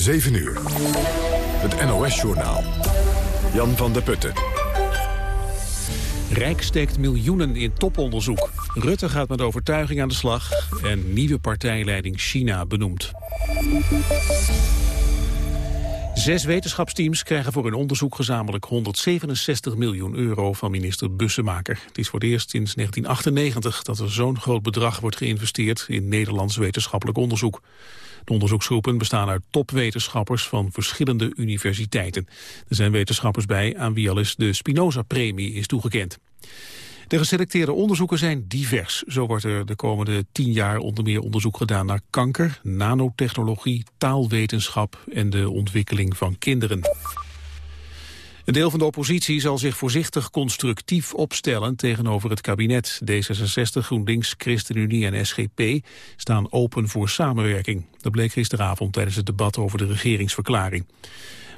7 uur. Het NOS-journaal. Jan van der Putten. Rijk steekt miljoenen in toponderzoek. Rutte gaat met overtuiging aan de slag en nieuwe partijleiding China benoemd. Zes wetenschapsteams krijgen voor hun onderzoek gezamenlijk 167 miljoen euro van minister Bussemaker. Het is voor het eerst sinds 1998 dat er zo'n groot bedrag wordt geïnvesteerd in Nederlands wetenschappelijk onderzoek. De onderzoeksgroepen bestaan uit topwetenschappers van verschillende universiteiten. Er zijn wetenschappers bij aan wie al eens de Spinoza-premie is toegekend. De geselecteerde onderzoeken zijn divers. Zo wordt er de komende tien jaar onder meer onderzoek gedaan naar kanker, nanotechnologie, taalwetenschap en de ontwikkeling van kinderen. Een deel van de oppositie zal zich voorzichtig constructief opstellen tegenover het kabinet. D66, GroenLinks, ChristenUnie en SGP staan open voor samenwerking. Dat bleek gisteravond tijdens het debat over de regeringsverklaring.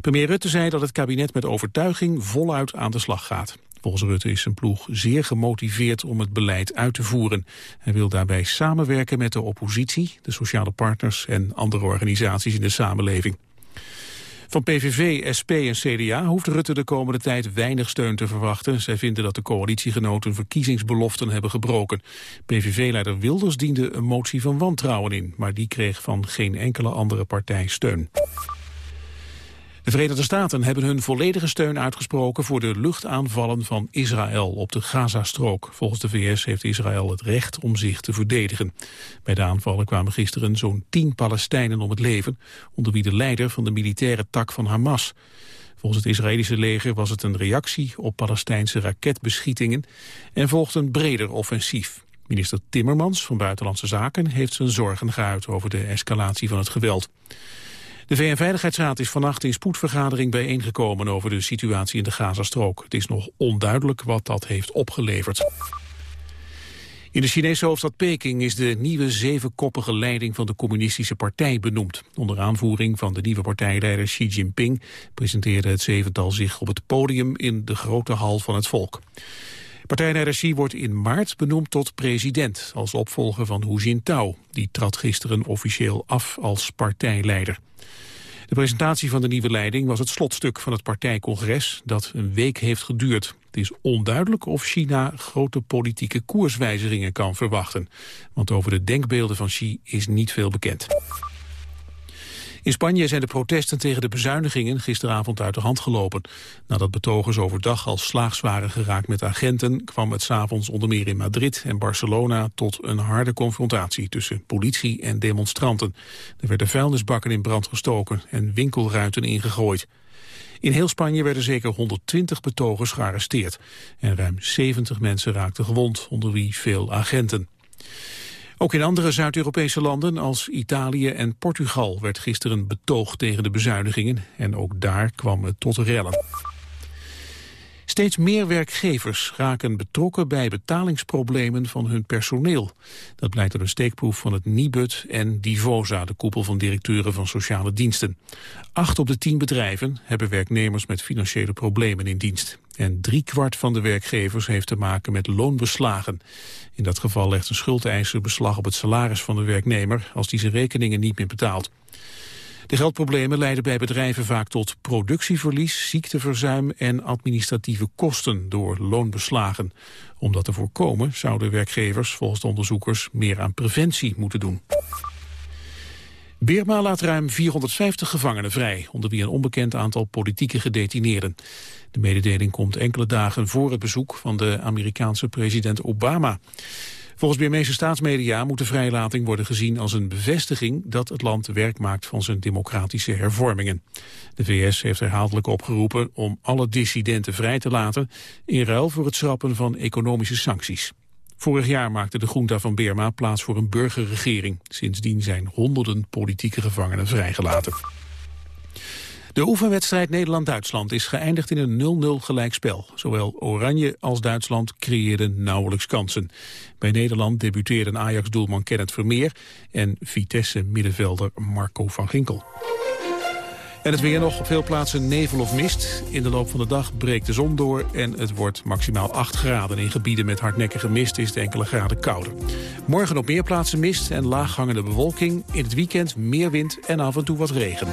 Premier Rutte zei dat het kabinet met overtuiging voluit aan de slag gaat. Volgens Rutte is zijn ploeg zeer gemotiveerd om het beleid uit te voeren. Hij wil daarbij samenwerken met de oppositie, de sociale partners en andere organisaties in de samenleving. Van PVV, SP en CDA hoeft Rutte de komende tijd weinig steun te verwachten. Zij vinden dat de coalitiegenoten verkiezingsbeloften hebben gebroken. PVV-leider Wilders diende een motie van wantrouwen in, maar die kreeg van geen enkele andere partij steun. De Verenigde Staten hebben hun volledige steun uitgesproken voor de luchtaanvallen van Israël op de Gazastrook. Volgens de VS heeft Israël het recht om zich te verdedigen. Bij de aanvallen kwamen gisteren zo'n tien Palestijnen om het leven, onder wie de leider van de militaire tak van Hamas. Volgens het Israëlische leger was het een reactie op Palestijnse raketbeschietingen en volgt een breder offensief. Minister Timmermans van Buitenlandse Zaken heeft zijn zorgen geuit over de escalatie van het geweld. De VN-veiligheidsraad is vannacht in spoedvergadering bijeengekomen over de situatie in de Gazastrook. Het is nog onduidelijk wat dat heeft opgeleverd. In de Chinese hoofdstad Peking is de nieuwe zevenkoppige leiding van de communistische partij benoemd. Onder aanvoering van de nieuwe partijleider Xi Jinping presenteerde het zevental zich op het podium in de grote hal van het volk. Partijleider Xi wordt in maart benoemd tot president als opvolger van Hu Jintao. Die trad gisteren officieel af als partijleider. De presentatie van de nieuwe leiding was het slotstuk van het partijcongres dat een week heeft geduurd. Het is onduidelijk of China grote politieke koerswijzigingen kan verwachten. Want over de denkbeelden van Xi is niet veel bekend. In Spanje zijn de protesten tegen de bezuinigingen gisteravond uit de hand gelopen. Nadat betogers overdag al slaags waren geraakt met agenten... kwam het s'avonds onder meer in Madrid en Barcelona... tot een harde confrontatie tussen politie en demonstranten. Er werden vuilnisbakken in brand gestoken en winkelruiten ingegooid. In heel Spanje werden zeker 120 betogers gearresteerd. En ruim 70 mensen raakten gewond, onder wie veel agenten. Ook in andere Zuid-Europese landen als Italië en Portugal werd gisteren betoogd tegen de bezuinigingen en ook daar kwam het tot rellen. Steeds meer werkgevers raken betrokken bij betalingsproblemen van hun personeel. Dat blijkt uit een steekproef van het Nibud en Divosa, de koepel van directeuren van sociale diensten. Acht op de tien bedrijven hebben werknemers met financiële problemen in dienst. En driekwart van de werkgevers heeft te maken met loonbeslagen. In dat geval legt een schuldeiser beslag op het salaris van de werknemer als die zijn rekeningen niet meer betaalt. De geldproblemen leiden bij bedrijven vaak tot productieverlies, ziekteverzuim en administratieve kosten door loonbeslagen. Om dat te voorkomen zouden werkgevers volgens de onderzoekers meer aan preventie moeten doen. Birma laat ruim 450 gevangenen vrij, onder wie een onbekend aantal politieke gedetineerden. De mededeling komt enkele dagen voor het bezoek van de Amerikaanse president Obama. Volgens Birmeese staatsmedia moet de vrijlating worden gezien als een bevestiging dat het land werk maakt van zijn democratische hervormingen. De VS heeft herhaaldelijk opgeroepen om alle dissidenten vrij te laten in ruil voor het schrappen van economische sancties. Vorig jaar maakte de junta van Burma plaats voor een burgerregering. Sindsdien zijn honderden politieke gevangenen vrijgelaten. De oefenwedstrijd Nederland-Duitsland is geëindigd in een 0-0 gelijkspel. Zowel Oranje als Duitsland creëerden nauwelijks kansen. Bij Nederland debuteerden Ajax-doelman Kenneth Vermeer... en Vitesse-middenvelder Marco van Ginkel. En het weer nog op veel plaatsen nevel of mist. In de loop van de dag breekt de zon door en het wordt maximaal 8 graden. In gebieden met hardnekkige mist is het enkele graden kouder. Morgen op meer plaatsen mist en laaghangende bewolking. In het weekend meer wind en af en toe wat regen.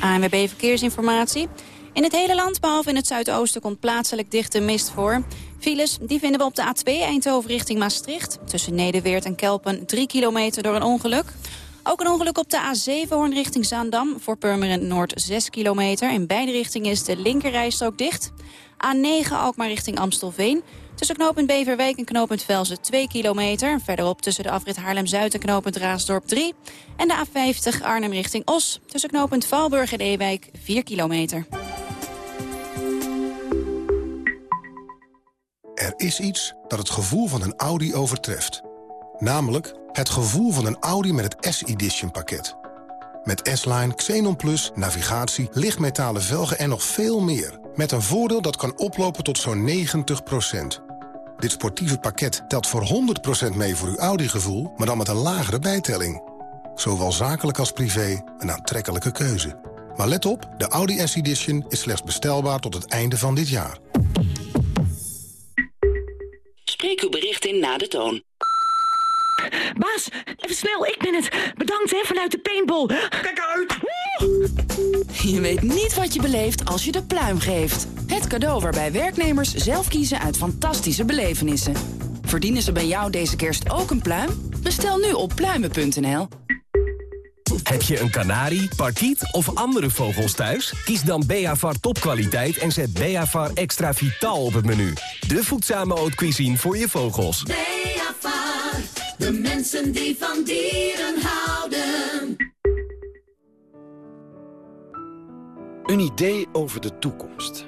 ANWB Verkeersinformatie. In het hele land, behalve in het zuidoosten, komt plaatselijk dichte mist voor. Files die vinden we op de A2 Eindhoven richting Maastricht. Tussen Nederweert en Kelpen 3 kilometer door een ongeluk. Ook een ongeluk op de A7 Hoorn richting Zaandam. Voor Purmerend Noord 6 kilometer. In beide richtingen is de linkerrijstrook dicht. A9 Alkmaar richting Amstelveen. Tussen knooppunt Beverwijk en knooppunt Velzen 2 kilometer. Verderop tussen de afrit Haarlem-Zuid en knooppunt Raasdorp 3. En de A50 Arnhem richting Os. Tussen knooppunt Valburg en Ewijk 4 kilometer. Er is iets dat het gevoel van een Audi overtreft. Namelijk het gevoel van een Audi met het S-Edition pakket. Met S-Line, Xenon Plus, navigatie, lichtmetalen velgen en nog veel meer. Met een voordeel dat kan oplopen tot zo'n 90%. Dit sportieve pakket telt voor 100% mee voor uw Audi-gevoel... maar dan met een lagere bijtelling. Zowel zakelijk als privé, een aantrekkelijke keuze. Maar let op, de Audi S-Edition is slechts bestelbaar tot het einde van dit jaar. Spreek uw bericht in na de toon. Baas, even snel, ik ben het. Bedankt hè, vanuit de paintball. Kijk uit! Je weet niet wat je beleeft als je de pluim geeft. Het cadeau waarbij werknemers zelf kiezen uit fantastische belevenissen. Verdienen ze bij jou deze kerst ook een pluim? Bestel nu op pluimen.nl. Heb je een kanarie, parkiet of andere vogels thuis? Kies dan Beavar topkwaliteit en zet Beavar extra vitaal op het menu. De voedzame haute cuisine voor je vogels. Beavar, de mensen die van dieren houden. Een idee over de toekomst.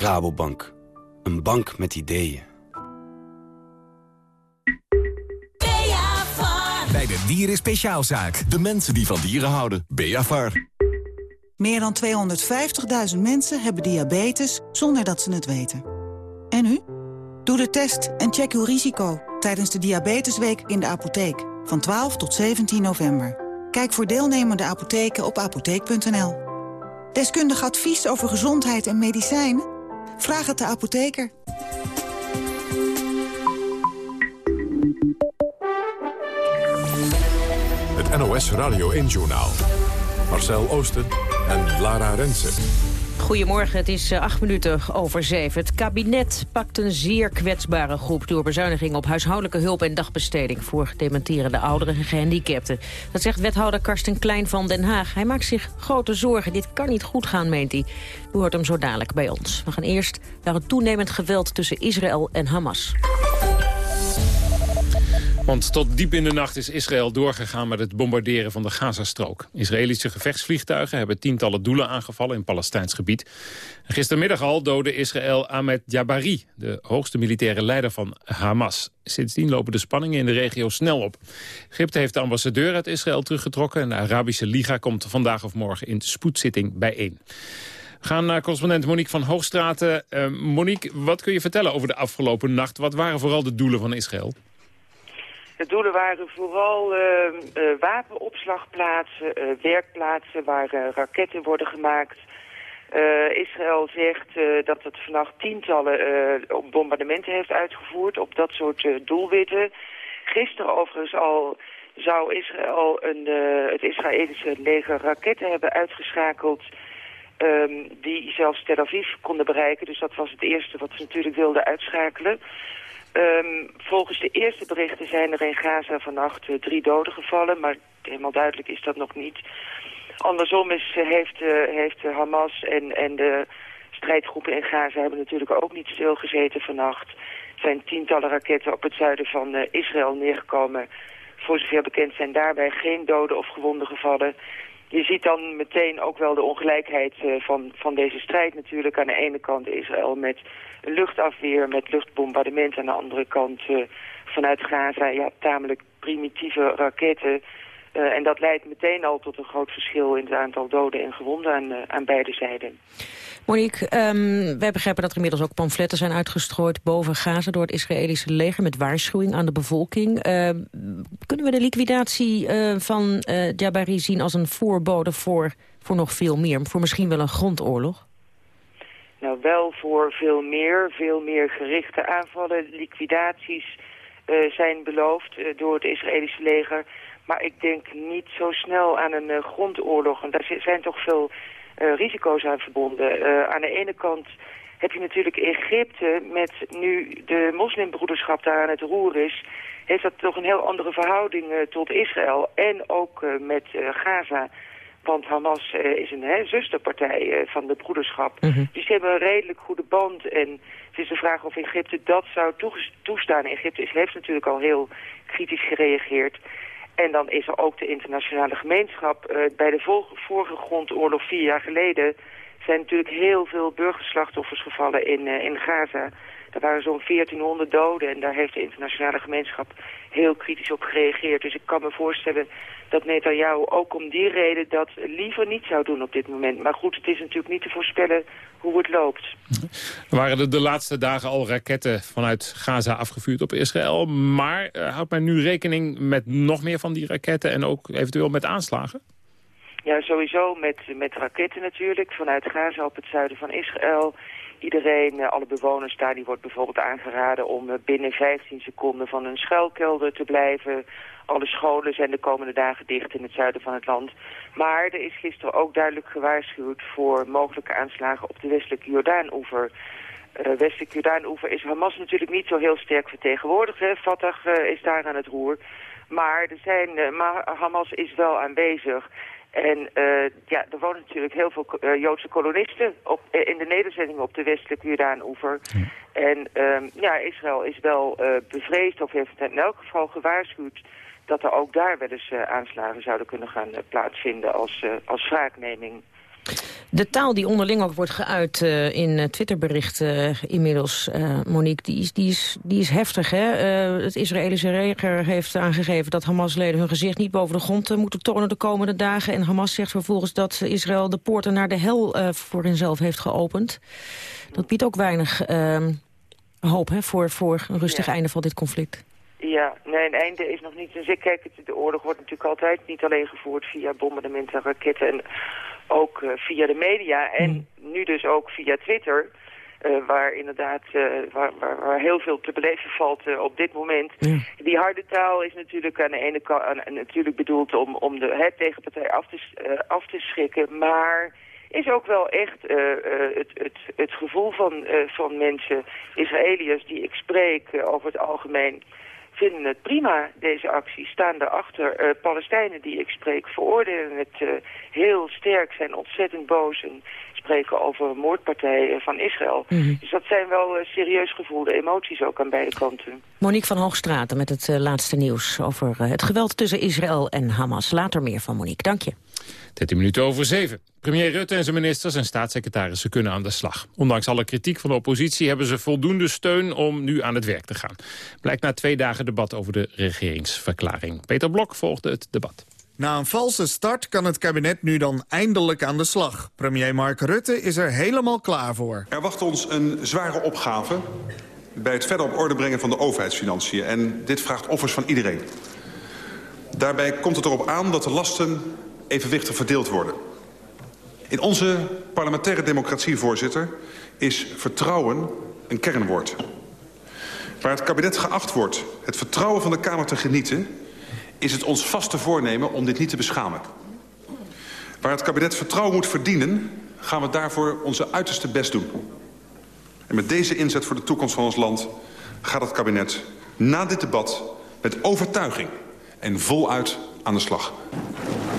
Rabobank. Een bank met ideeën. Bij de Dieren Speciaalzaak. De mensen die van dieren houden. Beavar. Meer dan 250.000 mensen hebben diabetes zonder dat ze het weten. En u? Doe de test en check uw risico tijdens de Diabetesweek in de apotheek. Van 12 tot 17 november. Kijk voor deelnemende apotheken op apotheek.nl. Deskundig advies over gezondheid en medicijnen? Vraag het de apotheker. Het NOS Radio 1-journaal. Marcel Oosten en Lara Rensen. Goedemorgen, het is eh, acht minuten over zeven. Het kabinet pakt een zeer kwetsbare groep... door bezuiniging op huishoudelijke hulp en dagbesteding... voor dementerende ouderen en gehandicapten. Dat zegt wethouder Karsten Klein van Den Haag. Hij maakt zich grote zorgen. Dit kan niet goed gaan, meent hij. U hoort hem zo dadelijk bij ons. We gaan eerst naar het toenemend geweld tussen Israël en Hamas. Want tot diep in de nacht is Israël doorgegaan met het bombarderen van de Gazastrook. Israëlische gevechtsvliegtuigen hebben tientallen doelen aangevallen in Palestijns gebied. Gistermiddag al doodde Israël Ahmed Jabari, de hoogste militaire leider van Hamas. Sindsdien lopen de spanningen in de regio snel op. Egypte heeft de ambassadeur uit Israël teruggetrokken... en de Arabische Liga komt vandaag of morgen in spoedzitting bijeen. We gaan naar correspondent Monique van Hoogstraten. Uh, Monique, wat kun je vertellen over de afgelopen nacht? Wat waren vooral de doelen van Israël? De doelen waren vooral uh, uh, wapenopslagplaatsen, uh, werkplaatsen waar raketten worden gemaakt. Israël zegt dat het vannacht tientallen bombardementen heeft uitgevoerd op dat soort doelwitten. Gisteren overigens al zou Israël een, het Israëlische leger raketten hebben uitgeschakeld... Um, die zelfs Tel Aviv konden bereiken. Dus dat was het eerste wat ze natuurlijk wilden uitschakelen. Um, volgens de eerste berichten zijn er in Gaza vannacht uh, drie doden gevallen, maar helemaal duidelijk is dat nog niet. Andersom is, uh, heeft, uh, heeft Hamas en, en de strijdgroepen in Gaza hebben natuurlijk ook niet stilgezeten vannacht. Er zijn tientallen raketten op het zuiden van Israël neergekomen. Voor zover bekend zijn daarbij geen doden of gewonden gevallen. Je ziet dan meteen ook wel de ongelijkheid van, van deze strijd natuurlijk. Aan de ene kant Israël met luchtafweer met luchtbombardement. Aan de andere kant uh, vanuit Gaza ja, tamelijk primitieve raketten. Uh, Uh, en dat leidt meteen al tot een groot verschil in het aantal doden en gewonden aan, uh, aan beide zijden. Monique, um, wij begrijpen dat er inmiddels ook pamfletten zijn uitgestrooid boven Gaza door het Israëlische leger met waarschuwing aan de bevolking. Uh, kunnen we de liquidatie van Jabari zien als een voorbode voor, voor nog veel meer, voor misschien wel een grondoorlog? Nou, wel voor veel meer, veel meer gerichte aanvallen, liquidaties zijn beloofd door het Israëlische leger. Maar ik denk niet zo snel aan een uh, grondoorlog. En daar zijn toch veel uh, risico's aan verbonden. Uh, aan de ene kant heb je natuurlijk Egypte met nu de moslimbroederschap daar aan het roer is... heeft dat toch een heel andere verhouding tot Israël en ook met Gaza... Want Hamas is een hè, zusterpartij van de broederschap. Mm -hmm. Dus ze hebben een redelijk goede band. En het is de vraag of Egypte dat zou toestaan. Egypte heeft natuurlijk al heel kritisch gereageerd. En dan is er ook de internationale gemeenschap. Uh, bij de vorige grondoorlog vier jaar geleden zijn natuurlijk heel veel burgerslachtoffers gevallen in, uh, in Gaza. Er waren zo'n 1400 doden en daar heeft de internationale gemeenschap heel kritisch op gereageerd. Dus ik kan me voorstellen dat Netanyahu ook om die reden dat liever niet zou doen op dit moment. Maar goed, het is natuurlijk niet te voorspellen hoe het loopt. Er waren er de laatste dagen al raketten vanuit Gaza afgevuurd op Israël. Maar uh, houdt men nu rekening met nog meer van die raketten en ook eventueel met aanslagen? Ja, sowieso met, met raketten natuurlijk. Vanuit Gaza op het zuiden van Israël. Iedereen, alle bewoners daar, die wordt bijvoorbeeld aangeraden om binnen 15 seconden van een schuilkelder te blijven. Alle scholen zijn de komende dagen dicht in het zuiden van het land. Maar er is gisteren ook duidelijk gewaarschuwd voor mogelijke aanslagen op de westelijke Jordaan-oever. Uh, westelijke Jordaan-oever is Hamas natuurlijk niet zo heel sterk vertegenwoordigd. Hè. Is daar aan het roer. Maar, er zijn, maar Hamas is wel aanwezig. En uh, ja, er wonen natuurlijk heel veel uh, Joodse kolonisten op, uh, in de nederzettingen op de westelijke Jordaan-oever. Ja. En um, ja, Israël is wel bevreesd of heeft in elk geval gewaarschuwd dat er ook daar wel eens aanslagen zouden kunnen gaan plaatsvinden als, als wraakneming. De taal die onderling ook wordt geuit uh, in uh, Twitterberichten uh, inmiddels, Monique, die is, die, is, die is heftig. Hè? het Israëlische leger heeft aangegeven dat Hamas-leden hun gezicht niet boven de grond moeten tonen de komende dagen. En Hamas zegt vervolgens dat Israël de poorten naar de hel voor henzelf heeft geopend. Dat biedt ook weinig ehm, hoop hè, voor, voor een rustig ja. einde van dit conflict. Ja, nee, een einde is nog niet. Dus ik kijk, de oorlog wordt natuurlijk altijd niet alleen gevoerd via bombardementen en raketten. En ook uh, via de media en mm. nu dus ook via Twitter... Uh, waar inderdaad uh, waar, waar, waar, heel veel te beleven valt uh, op dit moment. Die harde taal is natuurlijk aan de ene kant aan, natuurlijk bedoeld om, om de het tegenpartij af te, af te schrikken, maar is ook wel echt het, het, het gevoel van, van mensen, Israëliërs die ik spreek over het algemeen vinden het prima, deze actie. Staan daarachter. Uh, Palestijnen die ik spreek veroordelen het uh, heel sterk, zijn ontzettend boos en spreken over een moordpartij van Israël. Mm -hmm. Dus dat zijn wel uh, serieus gevoelde emoties ook aan beide kanten. Monique van Hoogstraten met het laatste nieuws over het geweld tussen Israël en Hamas. Later meer van Monique, dank je. 13 minuten over 7. Premier Rutte en zijn ministers en staatssecretarissen kunnen aan de slag. Ondanks alle kritiek van de oppositie hebben ze voldoende steun om nu aan het werk te gaan. Blijkt na twee dagen debat over de regeringsverklaring. Peter Blok volgde het debat. Na een valse start kan het kabinet nu dan eindelijk aan de slag. Premier Mark Rutte is er helemaal klaar voor. Er wacht ons een zware opgave bij het verder op orde brengen van de overheidsfinanciën. En dit vraagt offers van iedereen. Daarbij komt het erop aan dat de lasten evenwichtig verdeeld worden. In onze parlementaire democratie, voorzitter, is vertrouwen een kernwoord. Waar het kabinet geacht wordt het vertrouwen van de Kamer te genieten... is het ons vaste voornemen om dit niet te beschamen. Waar het kabinet vertrouwen moet verdienen... gaan we daarvoor onze uiterste best doen. En met deze inzet voor de toekomst van ons land... gaat het kabinet na dit debat met overtuiging en voluit aan de slag.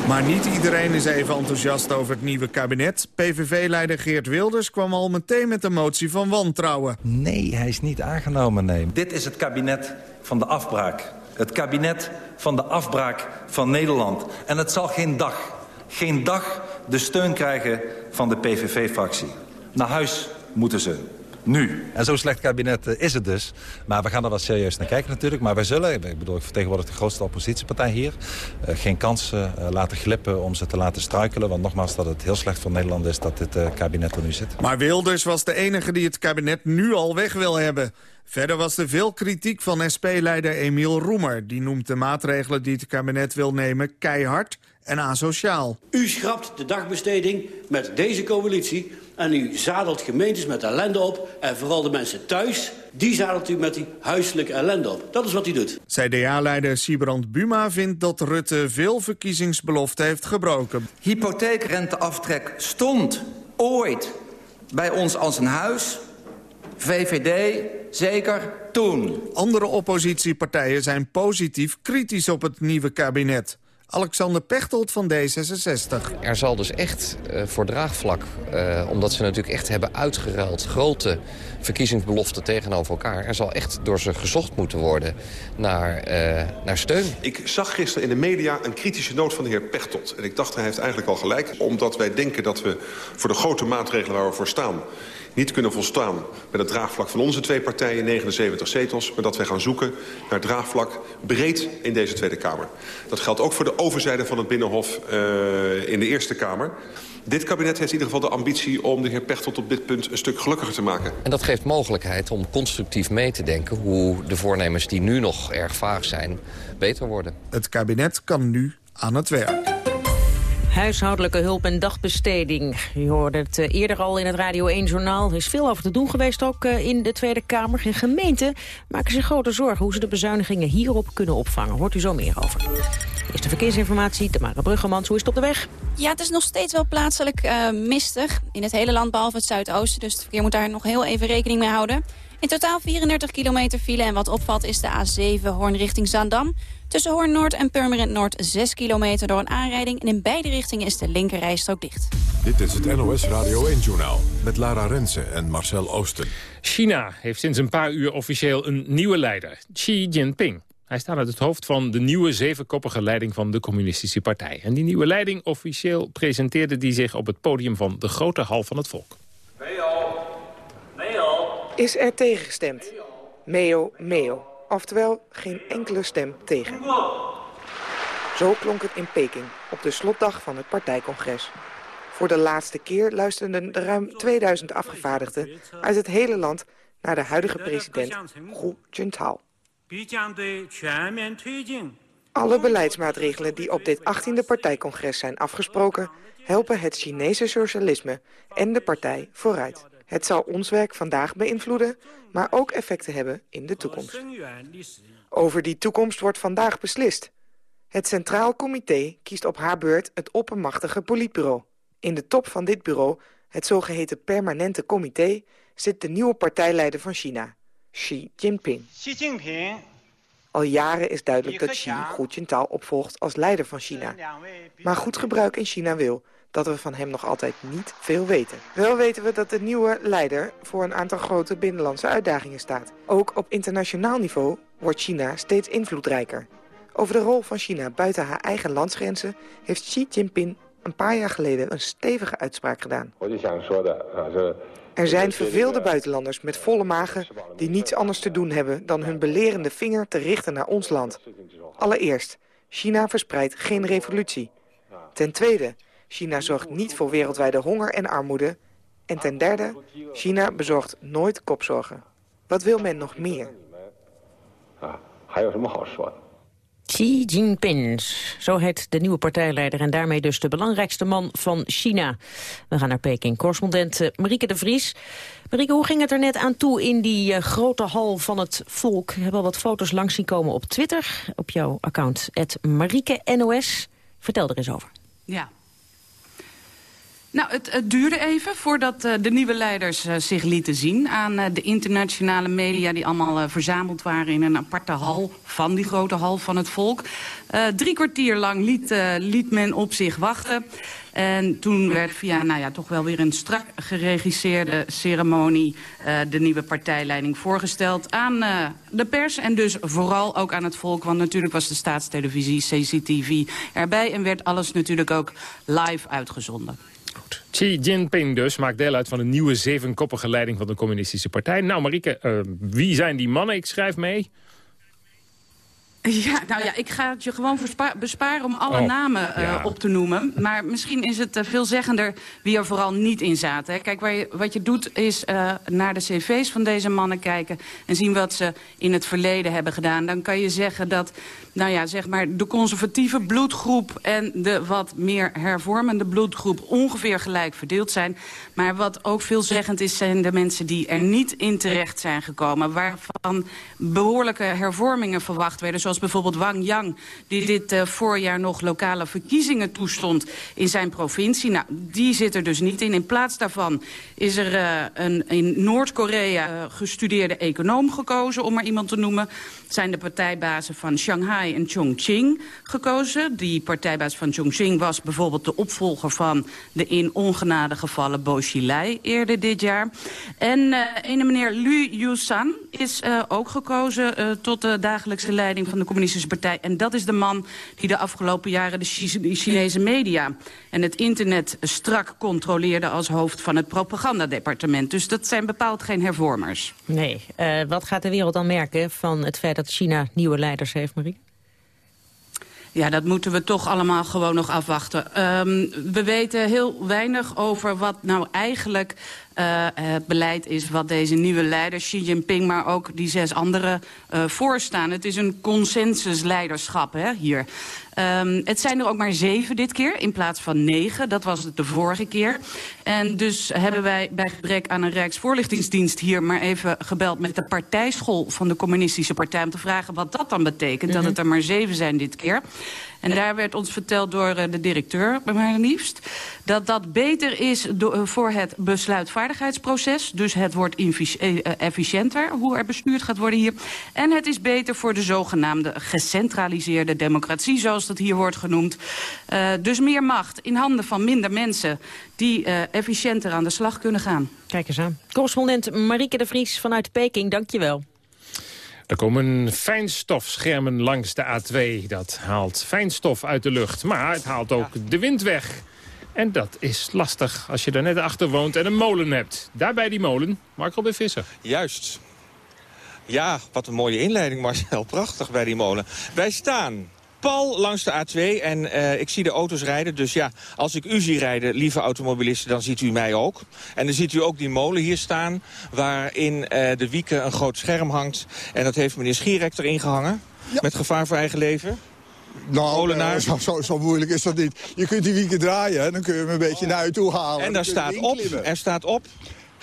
Maar niet iedereen is even enthousiast over het nieuwe kabinet. PVV-leider Geert Wilders kwam al meteen met de motie van wantrouwen. Nee, hij is niet aangenomen, nee. Dit is het kabinet van de afbraak. Het kabinet van de afbraak van Nederland. En het zal geen dag, geen dag de steun krijgen van de PVV-fractie. Naar huis moeten ze. Nu. En zo'n slecht kabinet eh, is het dus. Maar we gaan er wel serieus naar kijken natuurlijk. Maar wij zullen, ik bedoel, ik vertegenwoordig de grootste oppositiepartij hier... Uh, geen kans uh, laten glippen om ze te laten struikelen. Want nogmaals, dat het heel slecht voor Nederland is dat dit kabinet er nu zit. Maar Wilders was de enige die het kabinet nu al weg wil hebben. Verder was er veel kritiek van SP-leider Emiel Roemer. Die noemt de maatregelen die het kabinet wil nemen keihard en asociaal. U schrapt de dagbesteding met deze coalitie... en u zadelt gemeentes met ellende op... en vooral de mensen thuis, die zadelt u met die huiselijke ellende op. Dat is wat u doet. CDA-leider Siebrand Buma vindt dat Rutte veel verkiezingsbeloften heeft gebroken. Hypotheekrenteaftrek stond ooit bij ons als een huis... VVD, zeker toen. Andere oppositiepartijen zijn positief kritisch op het nieuwe kabinet. Alexander Pechtold van D66. Er zal dus echt uh, voor draagvlak, uh, omdat ze natuurlijk echt hebben uitgeruild... grote verkiezingsbeloften tegenover elkaar... er zal echt door ze gezocht moeten worden naar, uh, naar steun. Ik zag gisteren in de media een kritische noot van de heer Pechtold. En ik dacht, hij heeft eigenlijk al gelijk. Omdat wij denken dat we voor de grote maatregelen waar we voor staan niet kunnen volstaan met het draagvlak van onze twee partijen, 79 zetels, maar dat wij gaan zoeken naar draagvlak breed in deze Tweede Kamer. Dat geldt ook voor de overzijde van het Binnenhof uh, in de Eerste Kamer. Dit kabinet heeft in ieder geval de ambitie om de heer Pechtold op dit punt een stuk gelukkiger te maken. En dat geeft mogelijkheid om constructief mee te denken hoe de voornemens die nu nog erg vaag zijn beter worden. Het kabinet kan nu aan het werk. Huishoudelijke hulp en dagbesteding. Je hoorde het eh, eerder al in het Radio 1-journaal. Er is veel over te doen geweest ook eh, in de Tweede Kamer. En gemeenten maken zich grote zorgen hoe ze de bezuinigingen hierop kunnen opvangen. Hoort u zo meer over. Eerste verkeersinformatie, Tamara Bruggemans. Hoe is het op de weg? Ja, het is nog steeds wel plaatselijk uh, mistig. In het hele land, behalve het zuidoosten. Dus het verkeer moet daar nog heel even rekening mee houden. In totaal 34 kilometer file en wat opvalt is de A7 Hoorn richting Zaandam. Tussen Hoorn Noord en Purmerend Noord 6 kilometer door een aanrijding. En in beide richtingen is de linkerrijstrook dicht. Dit is het NOS Radio 1-journaal met Lara Rensen en Marcel Oosten. China heeft sinds een paar uur officieel een nieuwe leider, Xi Jinping. Hij staat aan het hoofd van de nieuwe zevenkoppige leiding van de communistische partij. En die nieuwe leiding officieel presenteerde die zich op het podium van de grote hal van het volk. Is er tegengestemd? Meo, meo. Oftewel, geen enkele stem tegen. Zo klonk het in Peking, op de slotdag van het partijcongres. Voor de laatste keer luisterden de ruim 2000 afgevaardigden uit het hele land naar de huidige president Hu Jintao. Alle beleidsmaatregelen die op dit 18e partijcongres zijn afgesproken... helpen het Chinese socialisme en de partij vooruit. Het zal ons werk vandaag beïnvloeden, maar ook effecten hebben in de toekomst. Over die toekomst wordt vandaag beslist. Het Centraal Comité kiest op haar beurt het oppermachtige politbureau. In de top van dit bureau, het zogeheten permanente comité... zit de nieuwe partijleider van China, Xi Jinping. Xi Jinping. Al jaren is duidelijk dat Xi Hu Jintao opvolgt als leider van China. Maar goed gebruik in China wil dat we van hem nog altijd niet veel weten. Wel weten we dat de nieuwe leider voor een aantal grote binnenlandse uitdagingen staat. Ook op internationaal niveau wordt China steeds invloedrijker. Over de rol van China buiten haar eigen landsgrenzen heeft Xi Jinping een paar jaar geleden een stevige uitspraak gedaan. Er zijn verveelde buitenlanders met volle magen die niets anders te doen hebben dan hun belerende vinger te richten naar ons land. Allereerst, China verspreidt geen revolutie. Ten tweede, China zorgt niet voor wereldwijde honger en armoede. En ten derde, China bezorgt nooit kopzorgen. Wat wil men nog meer? Xi Jinping, zo heet de nieuwe partijleider... en daarmee dus de belangrijkste man van China. We gaan naar Peking. Correspondent eh, Marieke de Vries. Marieke, hoe ging het er net aan toe in die uh, grote hal van het volk? We hebben al wat foto's langs zien komen op Twitter. Op jouw account, Marieke NOS. Vertel er eens over. Ja, nou, het, duurde even voordat uh, de nieuwe leiders uh, zich lieten zien... aan uh, de internationale media die allemaal verzameld waren... in een aparte hal van die grote hal van het volk. drie kwartier lang liet, liet, men op zich wachten. En toen werd via nou ja, toch wel weer een strak geregisseerde ceremonie... de nieuwe partijleiding voorgesteld aan de pers... en dus vooral ook aan het volk, want natuurlijk was de staatstelevisie CCTV erbij... en werd alles natuurlijk ook live uitgezonden. Xi Jinping dus maakt deel uit van een nieuwe zevenkoppige leiding van de communistische partij. Nou Marieke, uh, wie zijn die mannen? Ik schrijf mee. Ja, nou ja, ik ga het je gewoon besparen om alle Oh, namen uh, ja. op te noemen. Maar misschien is het uh, veelzeggender wie er vooral niet in zaten. Hè. Kijk, waar je, wat je doet is uh, naar de cv's van deze mannen kijken... en zien wat ze in het verleden hebben gedaan. Dan kan je zeggen dat nou ja, zeg maar de conservatieve bloedgroep... en de wat meer hervormende bloedgroep ongeveer gelijk verdeeld zijn. Maar wat ook veelzeggend is, zijn de mensen die er niet in terecht zijn gekomen... waarvan behoorlijke hervormingen verwacht werden... zoals bijvoorbeeld Wang Yang, die dit uh, voorjaar nog lokale verkiezingen toestond in zijn provincie. Nou, die zit er dus niet in. In plaats daarvan is er uh, een in Noord-Korea uh, gestudeerde econoom gekozen, om maar iemand te noemen. Zijn de partijbazen van Shanghai en Chongqing gekozen. Die partijbaas van Chongqing was bijvoorbeeld de opvolger van de in ongenade gevallen Bo Xilai eerder dit jaar. En ene meneer Lu Yusan is ook gekozen tot de dagelijkse leiding van de communistische partij. En dat is de man die de afgelopen jaren de, Chi de Chinese media en het internet strak controleerde als hoofd van het propagandadepartement. Dus dat zijn bepaald geen hervormers. Nee, uh, wat gaat de wereld dan merken van het feit dat China nieuwe leiders heeft, Marie? Ja, dat moeten we toch allemaal gewoon nog afwachten. Um, we weten heel weinig over wat nou eigenlijk uh, het beleid is... wat deze nieuwe leider, Xi Jinping, maar ook die zes anderen uh, voorstaan. Het is een consensusleiderschap hè, hier. Um, het zijn er ook maar zeven dit keer, in plaats van negen. Dat was het de vorige keer. En dus hebben wij bij gebrek aan een Rijksvoorlichtingsdienst hier... maar even gebeld met de partijschool van de communistische partij... om te vragen wat dat dan betekent, mm -hmm. dat het er maar zeven zijn dit keer. En daar werd ons verteld door uh, de directeur, maar liefst... dat dat beter is uh, voor het besluitvaardigheidsproces. Dus het wordt uh, efficiënter hoe er bestuurd gaat worden hier. En het is beter voor de zogenaamde gecentraliseerde democratie... zoals dat hier wordt genoemd. Uh, dus meer macht in handen van minder mensen... die uh, efficiënter aan de slag kunnen gaan. Kijk eens aan. Correspondent Marieke de Vries vanuit Peking, dank je wel. Er komen fijnstofschermen langs de A2. Dat haalt fijnstof uit de lucht. Maar het haalt ook ja. de wind weg. En dat is lastig als je er net achter woont en een molen hebt. Daarbij die molen, Marco B. Visser. Juist. Ja, wat een mooie inleiding, Marcel. Prachtig bij die molen. Wij staan pal langs de A2 en uh, ik zie de auto's rijden. Dus ja, als ik u zie rijden, lieve automobilisten, dan ziet u mij ook. En dan ziet u ook die molen hier staan, waarin uh, de wieke een groot scherm hangt. En dat heeft meneer Schierek erin gehangen, ja. met gevaar voor eigen leven. Nou, uh, zo, zo, zo, moeilijk is dat niet. Je kunt die wieken draaien en dan kun je hem een beetje naar u toe halen. En daar staat op, er staat op...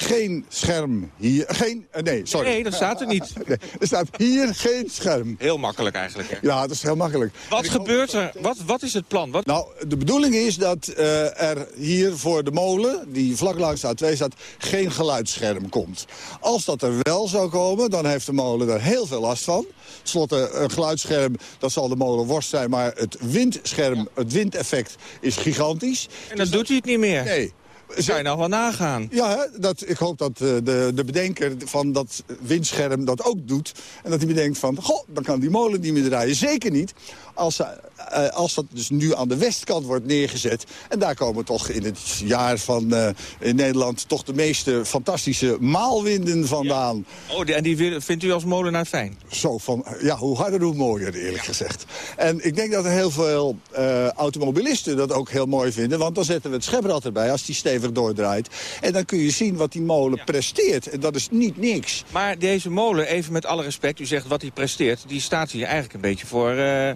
Geen scherm hier. Geen, uh, nee, sorry. Nee, dat staat er niet. Nee, er staat hier geen scherm. Heel makkelijk eigenlijk. Hè? Ja, dat is heel makkelijk. Wat gebeurt er? Wat, wat is het plan? Wat... Nou, de bedoeling is dat uh, er hier voor de molen, die vlak langs de A2 staat, geen geluidsscherm komt. Als dat er wel zou komen, dan heeft de molen er heel veel last van. Ten slotte, een geluidsscherm, dat zal de molen worst zijn, maar het windscherm, het windeffect is gigantisch. En dan dus doet hij het niet meer? Nee. Zou je nog wel nagaan? Ja, dat, ik hoop dat uh, de, de bedenker van dat windscherm dat ook doet. En dat hij bedenkt van, goh, dan kan die molen niet meer draaien. Zeker niet als, uh, als dat dus nu aan de westkant wordt neergezet. En daar komen toch in het jaar van uh, in Nederland... toch de meeste fantastische maalwinden vandaan. Ja. Oh, en die vindt u als molenaar fijn? Zo van, ja, hoe harder, hoe mooier, eerlijk ja. gezegd. En ik denk dat er heel veel automobilisten dat ook heel mooi vinden. Want dan zetten we het scheprad erbij als die stevig doordraait. En dan kun je zien wat die molen ja. presteert. En dat is niet niks. Maar deze molen, even met alle respect, u zegt wat hij presteert... die staat hier eigenlijk een beetje voor uh,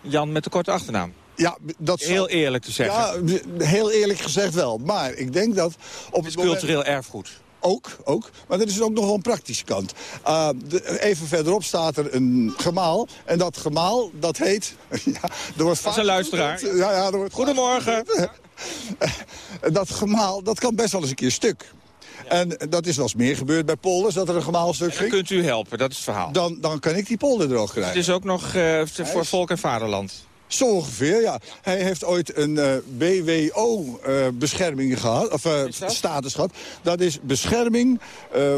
Jan met de korte achternaam. Ja, dat Heel zou... eerlijk te zeggen. Ja, heel eerlijk gezegd wel. Maar ik denk dat... Op het is cultureel moment... erfgoed. Ook, ook. Maar er is ook nog wel een praktische kant. Uh, de, even verderop staat er een gemaal. En dat gemaal, dat heet... ja, er wordt dat is een luisteraar. Ja, ja, er wordt Goedemorgen. Dat gemaal, dat kan best wel eens een keer stuk. En dat is wel eens meer gebeurd bij polders, dat er een gemaalstuk ging. Dan kunt u helpen, dat is het verhaal. Dan, dan kan ik die polder droog krijgen. Het is ook nog uh, voor is... volk en vaderland. Zo ongeveer, ja. Hij heeft ooit een uh, BWO-bescherming uh, gehad, of uh, status gehad. Dat is bescherming,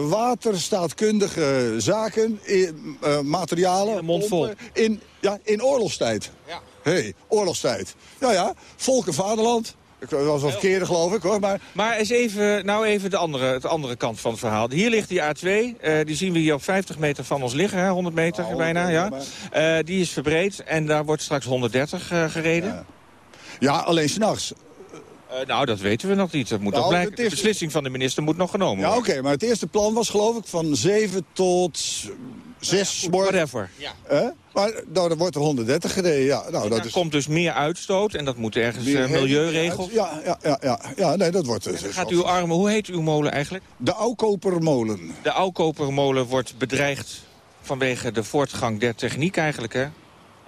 waterstaatkundige zaken, in, materialen... In mond vol. In, ja, in oorlogstijd. Ja. hey, oorlogstijd. Ja, ja, volk en vaderland. Ik was al verkeerde, geloof ik, hoor. Maar, Maar eens even, nou even de andere, de andere kant van het verhaal. Hier ligt die A2. eh, die zien we hier op 50 meter van ons liggen, hè, 100 meter bijna. Ja. Eh, die is verbreed en daar wordt straks 130 eh, gereden. ja, alleen s'nachts. Eh, nou, dat weten we nog niet. Dat moet Nou, nog blijken. het is- De beslissing van de minister moet nog genomen Ja, oké, worden. maar het eerste plan was geloof ik van 7 tot 6 morgen. Whatever. Ja. Eh? Maar nou, dan wordt er 130 gereden, ja. Nou, dat is komt dus meer uitstoot en dat moet ergens eh, herrie- milieuregels. Ja, ja, ja, ja, ja, nee, dat wordt... dus Gaat uw arme, hoe heet uw molen eigenlijk? De Oukopermolen. De Oukopermolen wordt bedreigd vanwege de voortgang der techniek eigenlijk, hè?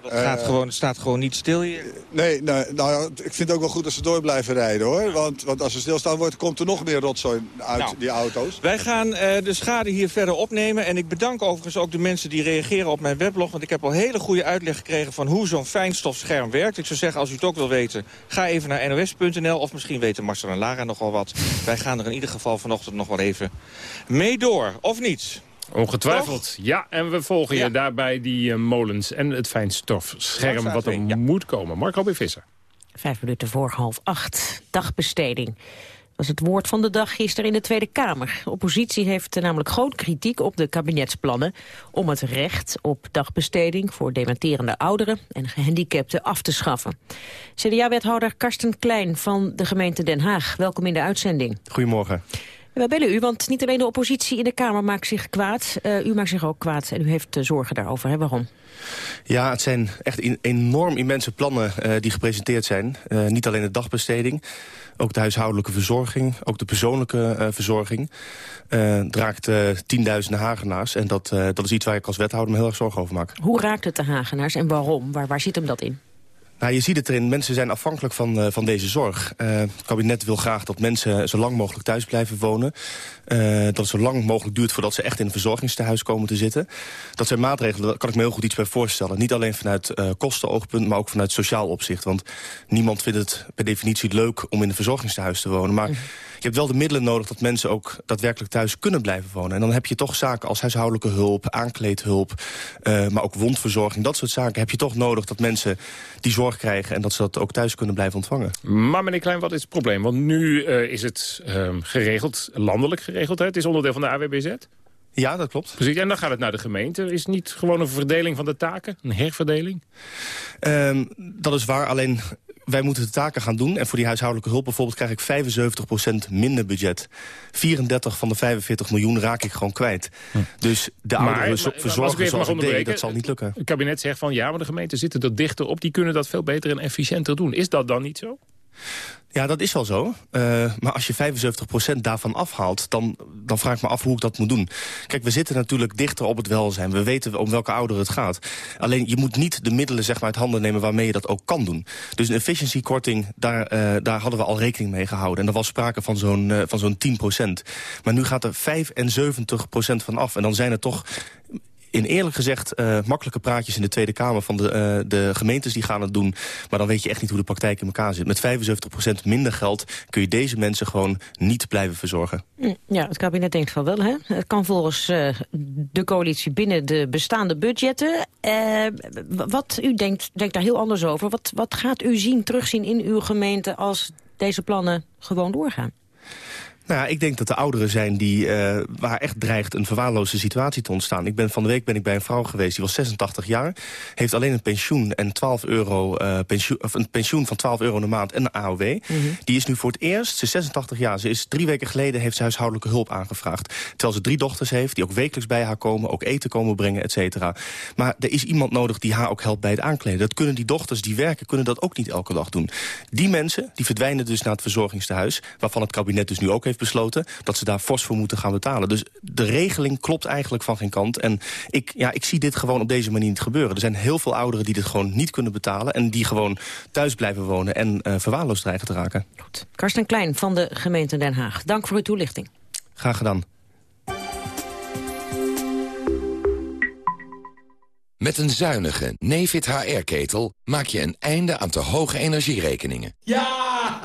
Het, gaat Eh, gewoon, het staat gewoon niet stil hier. Nee, nou, ja, ik vind het ook wel goed dat ze door blijven rijden, hoor. Want, want als ze stilstaan wordt, komt er nog meer rotzooi uit Nou. die auto's. Wij gaan eh, de schade hier verder opnemen. En ik bedank overigens ook de mensen die reageren op mijn weblog. Want ik heb al hele goede uitleg gekregen van hoe zo'n fijnstofscherm werkt. Ik zou zeggen, als u het ook wil weten, ga even naar nos.nl. Of misschien weten Marcel en Lara nog wel wat. Wij gaan er in ieder geval vanochtend nog wel even mee door. Of niet? Ongetwijfeld, ja. En we volgen je daarbij die eh, molens en het fijnstofscherm wat er moet komen. Marco B. Visser. Vijf minuten voor half acht. Dagbesteding. Dat was het woord van de dag gisteren in de Tweede Kamer. De oppositie heeft namelijk groot kritiek op de kabinetsplannen... om het recht op dagbesteding voor dementerende ouderen en gehandicapten af te schaffen. CDA-wethouder Karsten Klein van de gemeente Den Haag. Welkom in de uitzending. Goedemorgen. We bellen u, want niet alleen de oppositie in de Kamer maakt zich kwaad. Eh, u maakt zich ook kwaad en u heeft eh, zorgen daarover. Hè? Waarom? Ja, het zijn echt in- enorm immense plannen eh, die gepresenteerd zijn. Niet alleen de dagbesteding, ook de huishoudelijke verzorging... ook de persoonlijke verzorging. Het raakt tienduizenden Hagenaars. En dat, dat is iets waar ik als wethouder me heel erg zorgen over maak. Hoe raakt het de Hagenaars en waarom? Waar, waar zit hem dat in? Nou, je ziet het erin, mensen zijn afhankelijk van, eh, van deze zorg. Eh, het kabinet wil graag dat mensen zo lang mogelijk thuis blijven wonen. Eh, dat het zo lang mogelijk duurt voordat ze echt in een verzorgingstehuis komen te zitten. Dat zijn maatregelen, daar kan ik me heel goed iets bij voorstellen. Niet alleen vanuit kostenoogpunt, maar ook vanuit sociaal opzicht. Want niemand vindt het per definitie leuk om in een verzorgingstehuis te wonen. Maar je hebt wel de middelen nodig dat mensen ook daadwerkelijk thuis kunnen blijven wonen. En dan heb je toch zaken als huishoudelijke hulp, aankleedhulp... eh, maar ook wondverzorging, dat soort zaken heb je toch nodig... dat mensen die zorg krijgen en dat ze dat ook thuis kunnen blijven ontvangen. Maar meneer Klein, wat is het probleem? Want nu eh, is het ehm, geregeld, landelijk geregeld. Hè? Het is onderdeel van de AWBZ. Ja, dat klopt. Precies, en dan gaat het naar de gemeente. Is het niet gewoon een verdeling van de taken? Een herverdeling? Ehm, dat is waar, alleen wij moeten de taken gaan doen. En voor die huishoudelijke hulp bijvoorbeeld krijg ik 75% minder budget. 34 van de 45 miljoen raak ik gewoon kwijt. Dus de Maar, verzorgen even zoals ik deed, dat zal niet lukken. Het kabinet zegt van ja, maar de gemeenten zitten er dichter op. Die kunnen dat veel beter en efficiënter doen. Is dat dan niet zo? Ja, dat is wel zo. Eh, maar als je 75% daarvan afhaalt, dan, dan vraag ik me af hoe ik dat moet doen. Kijk, we zitten natuurlijk dichter op het welzijn. We weten om welke ouderen het gaat. Alleen, je moet niet de middelen zeg maar, uit handen nemen waarmee je dat ook kan doen. Dus een efficiencykorting, daar, eh, daar hadden we al rekening mee gehouden. En er was sprake van zo'n eh, van zo'n 10%. Maar nu gaat er 75% van af. En dan zijn er toch in eerlijk gezegd eh, makkelijke praatjes in de Tweede Kamer... van de, eh, de gemeentes die gaan het doen. Maar dan weet je echt niet hoe de praktijk in elkaar zit. Met 75% minder geld kun je deze mensen gewoon niet blijven verzorgen. Hm, Ja, het kabinet denkt van wel, hè. Het kan volgens eh, de coalitie binnen de bestaande budgetten. Wat u denkt, denkt daar heel anders over. Wat, wat gaat u zien, terugzien in uw gemeente als deze plannen gewoon doorgaan? Nou ja, ik denk dat de ouderen zijn die, eh, waar echt dreigt een verwaarloosde situatie te ontstaan. Ik ben, van de week ben ik bij een vrouw geweest, die was 86 jaar. Heeft alleen een pensioen, en 12 euro, eh, pensioen, of een pensioen van 12 euro per maand en een AOW. Die is nu voor het eerst, ze is 86 jaar, ze is drie weken geleden heeft ze huishoudelijke hulp aangevraagd. Terwijl ze drie dochters heeft, die ook wekelijks bij haar komen, ook eten komen brengen, et cetera. Maar er is iemand nodig die haar ook helpt bij het aankleden. Dat kunnen die dochters die werken, kunnen dat ook niet elke dag doen. Die mensen, die verdwijnen dus naar het verzorgingstehuis, waarvan het kabinet dus nu ook heeft besloten dat ze daar fors voor moeten gaan betalen. Dus de regeling klopt eigenlijk van geen kant. En ik, ja, ik zie dit gewoon op deze manier niet gebeuren. Er zijn heel veel ouderen die dit gewoon niet kunnen betalen... en die gewoon thuis blijven wonen en eh verwaarloosd dreigen te raken. Karsten Klein van de gemeente Den Haag. Dank voor uw toelichting. Graag gedaan. Met een zuinige Nefit HR-ketel maak je een einde aan te hoge energierekeningen. Ja!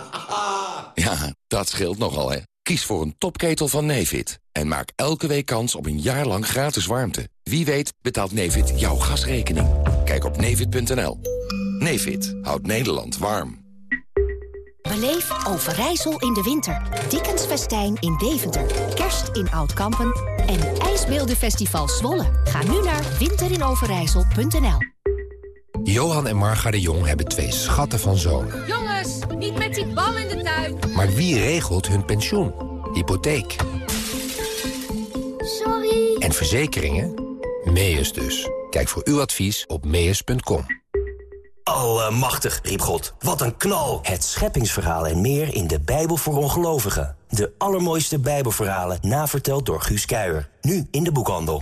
Ja, dat scheelt nogal, hè. Kies voor een topketel van Nefit en maak elke week kans op een jaar lang gratis warmte. Wie weet betaalt Nefit jouw gasrekening. Kijk op nefit.nl. Nefit houdt Nederland warm. Beleef Overijssel in de winter. Dickens Festijn in Deventer. Kerst in Oud-Kampen. En IJsbeeldenfestival Zwolle. Ga nu naar winterinoverijssel.nl Johan en Marga de Jong hebben twee schatten van zonen. Jongens, niet met die bal in de tuin. Maar wie regelt hun pensioen? Hypotheek. Sorry. En verzekeringen? Meus dus. Kijk voor uw advies op meus.com. Allemachtig, riep God. Wat een knal! Het scheppingsverhaal en meer in de Bijbel voor ongelovigen. De allermooiste Bijbelverhalen, naverteld door Guus Kuijer. Nu in de boekhandel.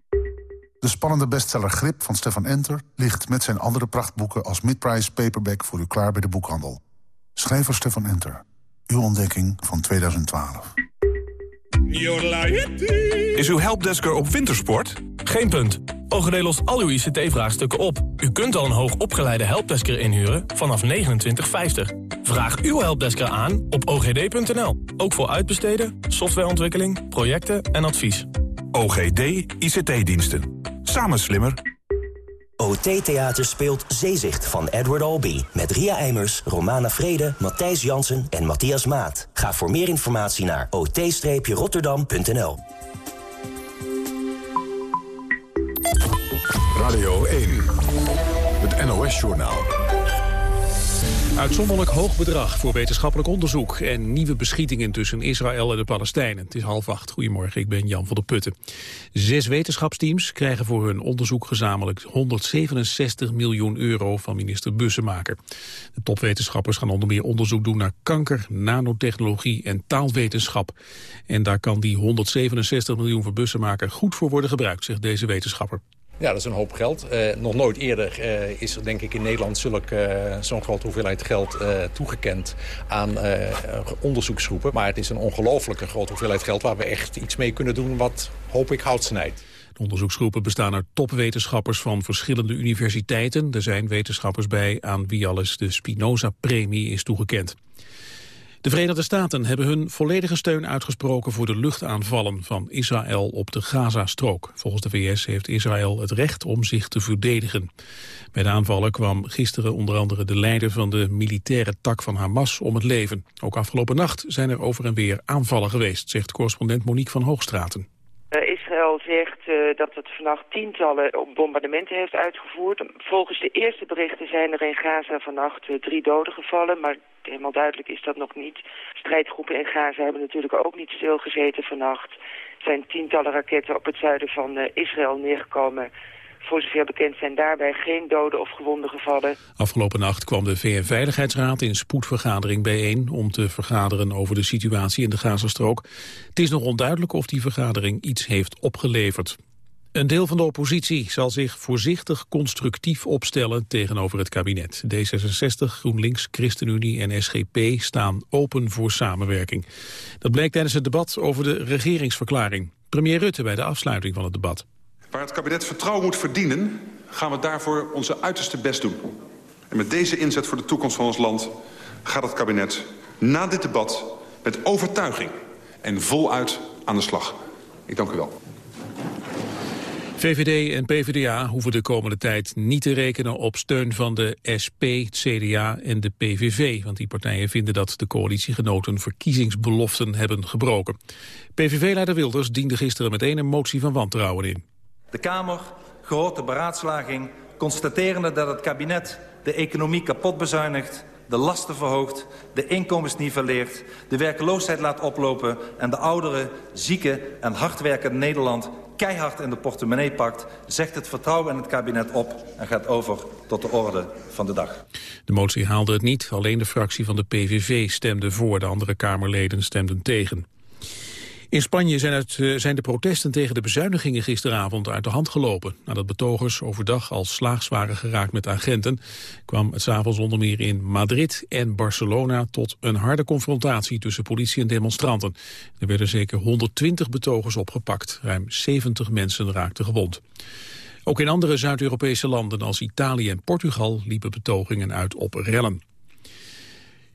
De spannende bestseller Grip van Stefan Enter ligt met zijn andere prachtboeken als midprice paperback voor u klaar bij de boekhandel. Schrijver Stefan Enter. Uw ontdekking van 2012. Is uw helpdesker op wintersport? Geen punt. OGD lost al uw ICT-vraagstukken op. U kunt al een hoogopgeleide helpdesker inhuren vanaf 29,50. Vraag uw helpdesker aan op ogd.nl. Ook voor uitbesteden, softwareontwikkeling, projecten en advies. OGD ICT-diensten. Samen slimmer. OT Theater speelt Zeezicht van Edward Albee. Met Ria Eimers, Romana Vrede, Matthijs Jansen en Matthias Maat. Ga voor meer informatie naar ot-rotterdam.nl. Radio 1, het NOS-journaal. Uitzonderlijk hoog bedrag voor wetenschappelijk onderzoek... en nieuwe beschietingen tussen Israël en de Palestijnen. Het is half acht. Goedemorgen, ik ben Jan van der Putten. Zes wetenschapsteams krijgen voor hun onderzoek gezamenlijk... 167 miljoen euro van minister Bussemaker. De topwetenschappers gaan onder meer onderzoek doen naar kanker... nanotechnologie en taalwetenschap. En daar kan die 167 miljoen van Bussemaker goed voor worden gebruikt... zegt deze wetenschapper. Ja, dat is een hoop geld. Uh, nog nooit eerder uh, is er denk ik in Nederland zulk, uh, zo'n grote hoeveelheid geld toegekend aan onderzoeksgroepen. Maar het is een ongelooflijke grote hoeveelheid geld waar we echt iets mee kunnen doen wat hoop ik hout snijdt. De onderzoeksgroepen bestaan uit topwetenschappers van verschillende universiteiten. Er zijn wetenschappers bij aan wie alles de Spinoza-premie is toegekend. De Verenigde Staten hebben hun volledige steun uitgesproken voor de luchtaanvallen van Israël op de Gazastrook. Volgens de VS heeft Israël het recht om zich te verdedigen. Bij de aanvallen kwam gisteren onder andere de leider van de militaire tak van Hamas om het leven. Ook afgelopen nacht zijn er over en weer aanvallen geweest, zegt correspondent Monique van Hoogstraten. Israël zegt uh, dat het vannacht tientallen bombardementen heeft uitgevoerd. Volgens de eerste berichten zijn er in Gaza vannacht uh, drie doden gevallen, maar helemaal duidelijk is dat nog niet. Strijdgroepen in Gaza hebben natuurlijk ook niet stilgezeten vannacht. Er zijn tientallen raketten op het zuiden van Israël neergekomen. Voor zover bekend zijn daarbij geen doden of gewonden gevallen. Afgelopen nacht kwam de VN-veiligheidsraad in spoedvergadering bijeen... om te vergaderen over de situatie in de Gazastrook. Het is nog onduidelijk of die vergadering iets heeft opgeleverd. Een deel van de oppositie zal zich voorzichtig constructief opstellen tegenover het kabinet. D66, GroenLinks, ChristenUnie en SGP staan open voor samenwerking. Dat bleek tijdens het debat over de regeringsverklaring. Premier Rutte bij de afsluiting van het debat. Waar het kabinet vertrouwen moet verdienen, gaan we daarvoor onze uiterste best doen. En met deze inzet voor de toekomst van ons land gaat het kabinet na dit debat met overtuiging en voluit aan de slag. Ik dank u wel. VVD en PvdA hoeven de komende tijd niet te rekenen op steun van de SP, CDA en de PVV. Want die partijen vinden dat de coalitiegenoten verkiezingsbeloften hebben gebroken. PVV-leider Wilders diende gisteren meteen een motie van wantrouwen in. De Kamer, gehoord de beraadslaging, constaterende dat het kabinet de economie kapot bezuinigt, de lasten verhoogt, de inkomens niveleert, de werkloosheid laat oplopen en de ouderen, zieken en hardwerkende Nederland keihard in de portemonnee pakt, zegt het vertrouwen in het kabinet op en gaat over tot de orde van de dag. De motie haalde het niet, alleen de fractie van de PVV stemde voor, de andere Kamerleden stemden tegen. In Spanje zijn, het, eh, zijn de protesten tegen de bezuinigingen gisteravond uit de hand gelopen. Nadat betogers overdag al slaags waren geraakt met agenten... kwam het s'avonds onder meer in Madrid en Barcelona... tot een harde confrontatie tussen politie en demonstranten. Er werden zeker 120 betogers opgepakt. Ruim 70 mensen raakten gewond. Ook in andere Zuid-Europese landen als Italië en Portugal... liepen betogingen uit op rellen.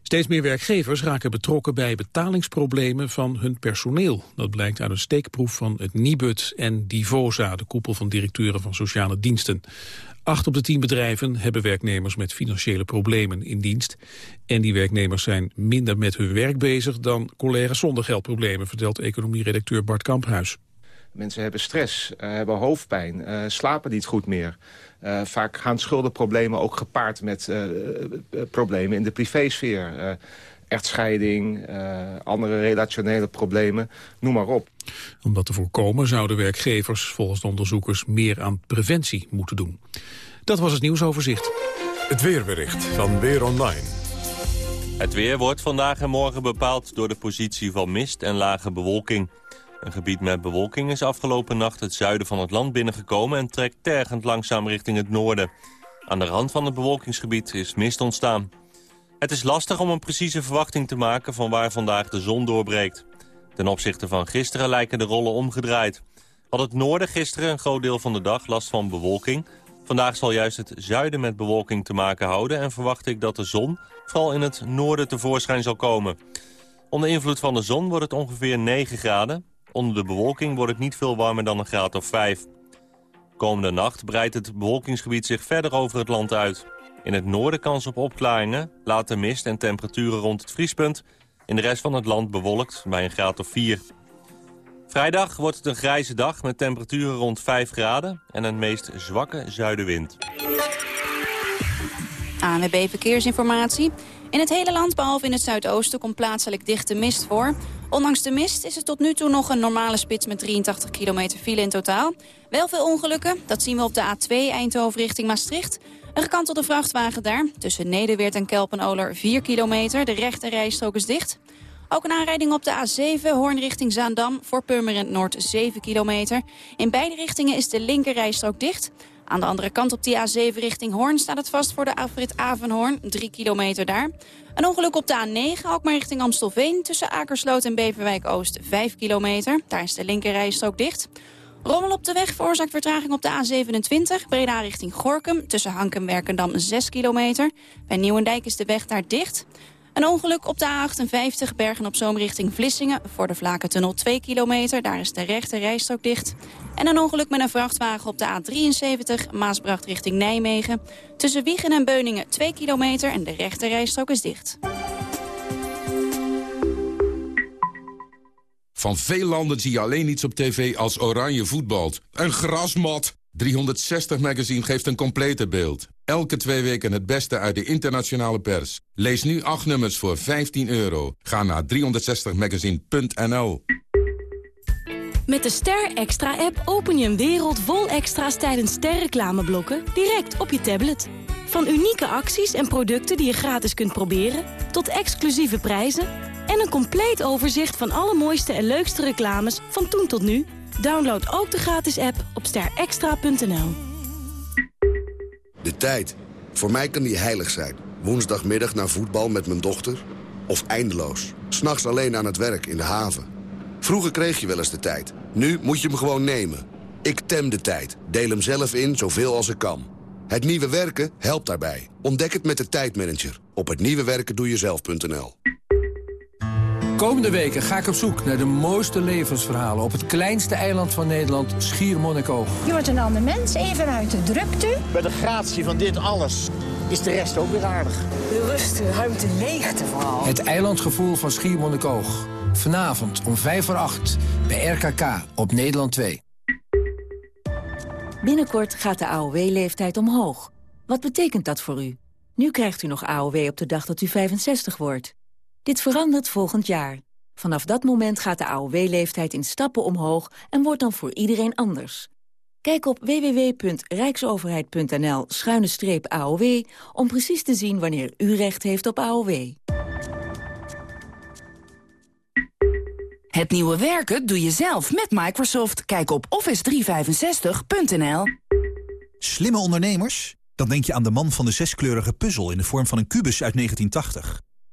Steeds meer werkgevers raken betrokken bij betalingsproblemen van hun personeel. Dat blijkt uit een steekproef van het Nibud en Divosa, de koepel van directeuren van sociale diensten. Acht op de tien bedrijven hebben werknemers met financiële problemen in dienst. En die werknemers zijn minder met hun werk bezig dan collega's zonder geldproblemen, vertelt economieredacteur Bart Kamphuis. Mensen hebben stress, uh, hebben hoofdpijn, uh, slapen niet goed meer. Uh, vaak gaan schuldenproblemen ook gepaard met problemen in de privésfeer. echtscheiding, andere relationele problemen, noem maar op. Om dat te voorkomen zouden werkgevers volgens de onderzoekers meer aan preventie moeten doen. Dat was het nieuwsoverzicht. Het weerbericht van Weer Online. Het weer wordt vandaag en morgen bepaald door de positie van mist en lage bewolking. Een gebied met bewolking is afgelopen nacht het zuiden van het land binnengekomen... en trekt tergend langzaam richting het noorden. Aan de rand van het bewolkingsgebied is mist ontstaan. Het is lastig om een precieze verwachting te maken van waar vandaag de zon doorbreekt. Ten opzichte van gisteren lijken de rollen omgedraaid. Had het noorden gisteren een groot deel van de dag last van bewolking... Vandaag zal juist het zuiden met bewolking te maken houden... en verwacht ik dat de zon vooral in het noorden tevoorschijn zal komen. Onder invloed van de zon wordt het ongeveer 9 graden. Onder de bewolking wordt het niet veel warmer dan een graad of 5. Komende nacht breidt het bewolkingsgebied zich verder over het land uit. In het noorden kans op opklaringen, later mist en temperaturen rond het vriespunt. In de rest van het land bewolkt bij een graad of 4. Vrijdag wordt het een grijze dag met temperaturen rond 5 graden en een meest zwakke zuidenwind. ANWB Verkeersinformatie. In het hele land, behalve in het zuidoosten, komt plaatselijk dichte mist voor. Ondanks de mist is het tot nu toe nog een normale spits met 83 kilometer file in totaal. Wel veel ongelukken, dat zien we op de A2 Eindhoven richting Maastricht. Een gekantelde vrachtwagen daar, tussen Nederweert en Kelpenoler 4 kilometer. De rechte rijstrook is dicht. Ook een aanrijding op de A7, Hoorn richting Zaandam, voor Purmerend Noord 7 kilometer. In beide richtingen is de linker rijstrook dicht. Aan de andere kant op die A7 richting Hoorn staat het vast voor de afrit Avenhoorn, 3 kilometer daar. Een ongeluk op de A9, ook maar richting Amstelveen, tussen Akersloot en Beverwijk Oost, 5 kilometer. Daar is de linker rijstrook dicht. Rommel op de weg veroorzaakt vertraging op de A27, Breda richting Gorkum, tussen Hank en Werkendam 6 kilometer. Bij Nieuwendijk is de weg daar dicht. Een ongeluk op de A58 Bergen op Zoom richting Vlissingen... voor de Vlakentunnel 2 kilometer, daar is de rechte rijstrook dicht. En een ongeluk met een vrachtwagen op de A73 Maasbracht richting Nijmegen. Tussen Wiegen en Beuningen 2 kilometer en de rechte rijstrook is dicht. Van veel landen zie je alleen iets op tv als oranje voetbalt. Een grasmat! 360 Magazine geeft een complete beeld. Elke twee weken het beste uit de internationale pers. Lees nu acht nummers voor 15 euro. Ga naar 360magazine.nl Met de Ster Extra-app open je een wereld vol extra's tijdens sterreclameblokken direct op je tablet. Van unieke acties en producten die je gratis kunt proberen, tot exclusieve prijzen en een compleet overzicht van alle mooiste en leukste reclames van toen tot nu. Download ook de gratis app op sterextra.nl. De tijd. Voor mij kan die heilig zijn. Woensdagmiddag naar voetbal met mijn dochter. Of eindeloos. S'nachts alleen aan het werk in de haven. Vroeger kreeg je wel eens de tijd. Nu moet je hem gewoon nemen. Ik tem de tijd. Deel hem zelf in zoveel als ik kan. Het nieuwe werken helpt daarbij. Ontdek het met de tijdmanager. Op hetnieuwewerkendoejezelf.nl Komende weken ga ik op zoek naar de mooiste levensverhalen... op het kleinste eiland van Nederland, Schiermonnikoog. Je wordt een ander mens, even uit de drukte. Bij de gratie van dit alles is de rest ook weer aardig. De rust, de ruimte, leegte vooral. Het eilandgevoel van Schiermonnikoog. Vanavond om 5 voor 8 bij RKK op Nederland 2. Binnenkort gaat de AOW-leeftijd omhoog. Wat betekent dat voor u? Nu krijgt u nog AOW op de dag dat u 65 wordt. Dit verandert volgend jaar. Vanaf dat moment gaat de AOW-leeftijd in stappen omhoog en wordt dan voor iedereen anders. Kijk op www.rijksoverheid.nl-aow om precies te zien wanneer u recht heeft op AOW. Het nieuwe werken doe je zelf met Microsoft. Kijk op office365.nl. Slimme ondernemers? Dan denk je aan de man van de zeskleurige puzzel in de vorm van een kubus uit 1980.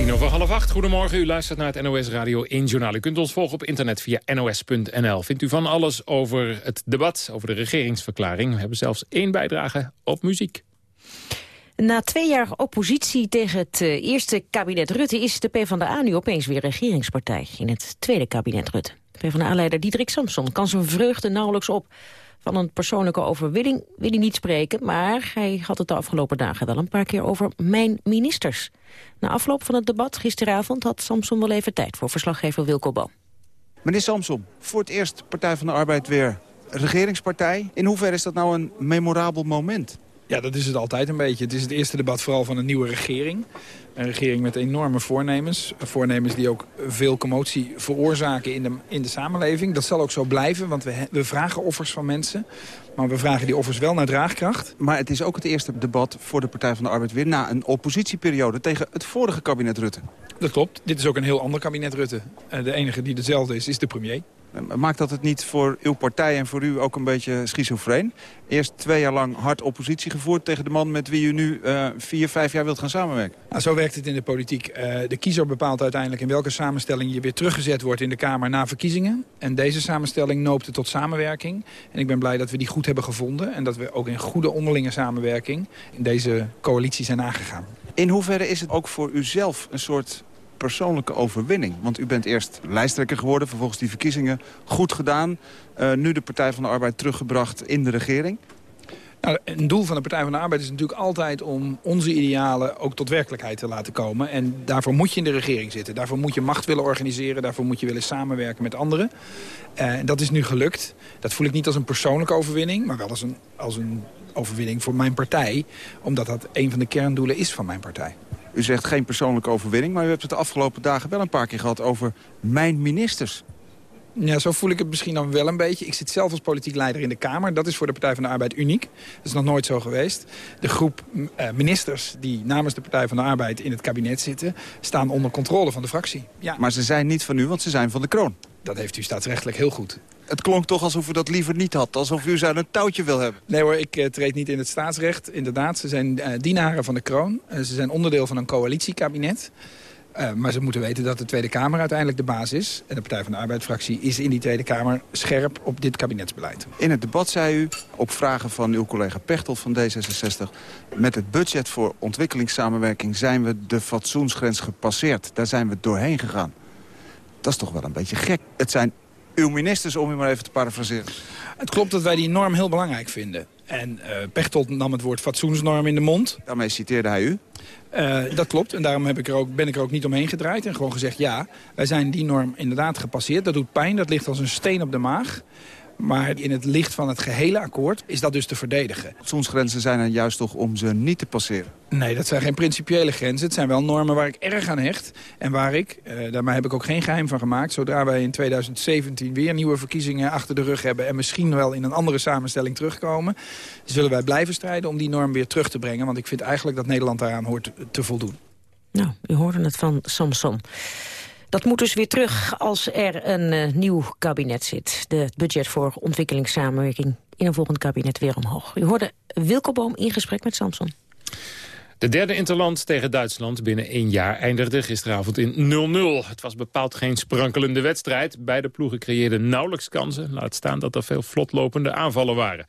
Tien over half acht. Goedemorgen, u luistert naar het NOS Radio 1 Journaal. U kunt ons volgen op internet via nos.nl. Vindt u van alles over het debat, over de regeringsverklaring. We hebben zelfs één bijdrage op muziek. Na twee jaar oppositie tegen het eh, eerste kabinet Rutte... is de PvdA nu opeens weer regeringspartij in het tweede kabinet Rutte. PvdA-leider Diederik Samson kan zijn vreugde nauwelijks op. Van een persoonlijke overwinning wil hij niet spreken... maar hij had het de afgelopen dagen wel een paar keer over mijn ministers. Na afloop van het debat gisteravond had Samson wel even tijd... voor verslaggever Wilco Boom. Meneer Samson, voor het eerst Partij van de Arbeid weer regeringspartij. In hoeverre is dat nou een memorabel moment? Ja, dat is het altijd een beetje. Het is het eerste debat vooral van een nieuwe regering. Een regering met enorme voornemens. Voornemens die ook veel commotie veroorzaken in de, in de samenleving. Dat zal ook zo blijven, want we, we vragen offers van mensen. Maar we vragen die offers wel naar draagkracht. Maar het is ook het eerste debat voor de Partij van de Arbeid weer... na een oppositieperiode tegen het vorige kabinet Rutte. Dat klopt. Dit is ook een heel ander kabinet Rutte. Eh, de enige die dezelfde is, is de premier. Maakt dat het niet voor uw partij en voor u ook een beetje schizofreen? Eerst twee jaar lang hard oppositie gevoerd tegen de man met wie u nu uh, vier, vijf jaar wilt gaan samenwerken. Nou, zo werkt het in de politiek. Uh, de kiezer bepaalt uiteindelijk in welke samenstelling je weer teruggezet wordt in de Kamer na verkiezingen. En deze samenstelling noopte tot samenwerking. En ik ben blij dat we die goed hebben gevonden. En dat we ook in goede onderlinge samenwerking in deze coalitie zijn aangegaan. In hoeverre is het ook voor u zelf een soort persoonlijke overwinning? Want u bent eerst lijsttrekker geworden, vervolgens die verkiezingen goed gedaan. Uh, nu de Partij van de Arbeid teruggebracht in de regering. Nou, een doel van de Partij van de Arbeid is natuurlijk altijd om onze idealen ook tot werkelijkheid te laten komen. En daarvoor moet je in de regering zitten. Daarvoor moet je macht willen organiseren. Daarvoor moet je willen samenwerken met anderen. Uh, dat is nu gelukt. Dat voel ik niet als een persoonlijke overwinning, maar wel als een, als een overwinning voor mijn partij. Omdat dat een van de kerndoelen is van mijn partij. U zegt geen persoonlijke overwinning, maar u hebt het de afgelopen dagen wel een paar keer gehad over mijn ministers. Ja, zo voel ik het misschien dan wel een beetje. Ik zit zelf als politiek leider in de Kamer. Dat is voor de Partij van de Arbeid uniek. Dat is nog nooit zo geweest. De groep uh, ministers die namens de Partij van de Arbeid in het kabinet zitten... staan onder controle van de fractie. Ja. Maar ze zijn niet van u, want ze zijn van de kroon. Dat heeft u staatsrechtelijk heel goed. Het klonk toch alsof u dat liever niet had. Alsof u ze aan een touwtje wil hebben. Nee hoor, ik uh, treed niet in het staatsrecht. Inderdaad, ze zijn uh, dienaren van de kroon. Uh, ze zijn onderdeel van een coalitiekabinet. Maar ze moeten weten dat de Tweede Kamer uiteindelijk de baas is. En de Partij van de Arbeidsfractie is in die Tweede Kamer scherp op dit kabinetsbeleid. In het debat zei u, op vragen van uw collega Pechtold van D66... met het budget voor ontwikkelingssamenwerking zijn we de fatsoensgrens gepasseerd. Daar zijn we doorheen gegaan. Dat is toch wel een beetje gek. Het zijn uw ministers, om u maar even te parafraseren. Het klopt dat wij die norm heel belangrijk vinden. En uh, Pechtold nam het woord fatsoensnorm in de mond. Daarmee citeerde hij u? Uh, dat klopt. En daarom heb ik er ook, ben ik er ook niet omheen gedraaid. En gewoon gezegd, ja, wij zijn die norm inderdaad gepasseerd. Dat doet pijn, dat ligt als een steen op de maag. Maar in het licht van het gehele akkoord is dat dus te verdedigen. Fatsoensgrenzen zijn er juist toch om ze niet te passeren? Nee, dat zijn geen principiële grenzen. Het zijn wel normen waar ik erg aan hecht. En waar ik, uh, daarmee heb ik ook geen geheim van gemaakt... zodra wij in 2017 weer nieuwe verkiezingen achter de rug hebben... en misschien wel in een andere samenstelling terugkomen... zullen wij blijven strijden om die norm weer terug te brengen. Want ik vind eigenlijk dat Nederland daaraan hoort te voldoen. Nou, u hoorde het van Samson. Dat moet dus weer terug als er een uh, nieuw kabinet zit. De budget voor ontwikkelingssamenwerking in een volgend kabinet weer omhoog. U hoorde Wilkelboom in gesprek met Samson. De derde interland tegen Duitsland binnen één jaar eindigde gisteravond in 0-0. Het was bepaald geen sprankelende wedstrijd. Beide ploegen creëerden nauwelijks kansen. Laat staan dat er veel vlotlopende aanvallen waren.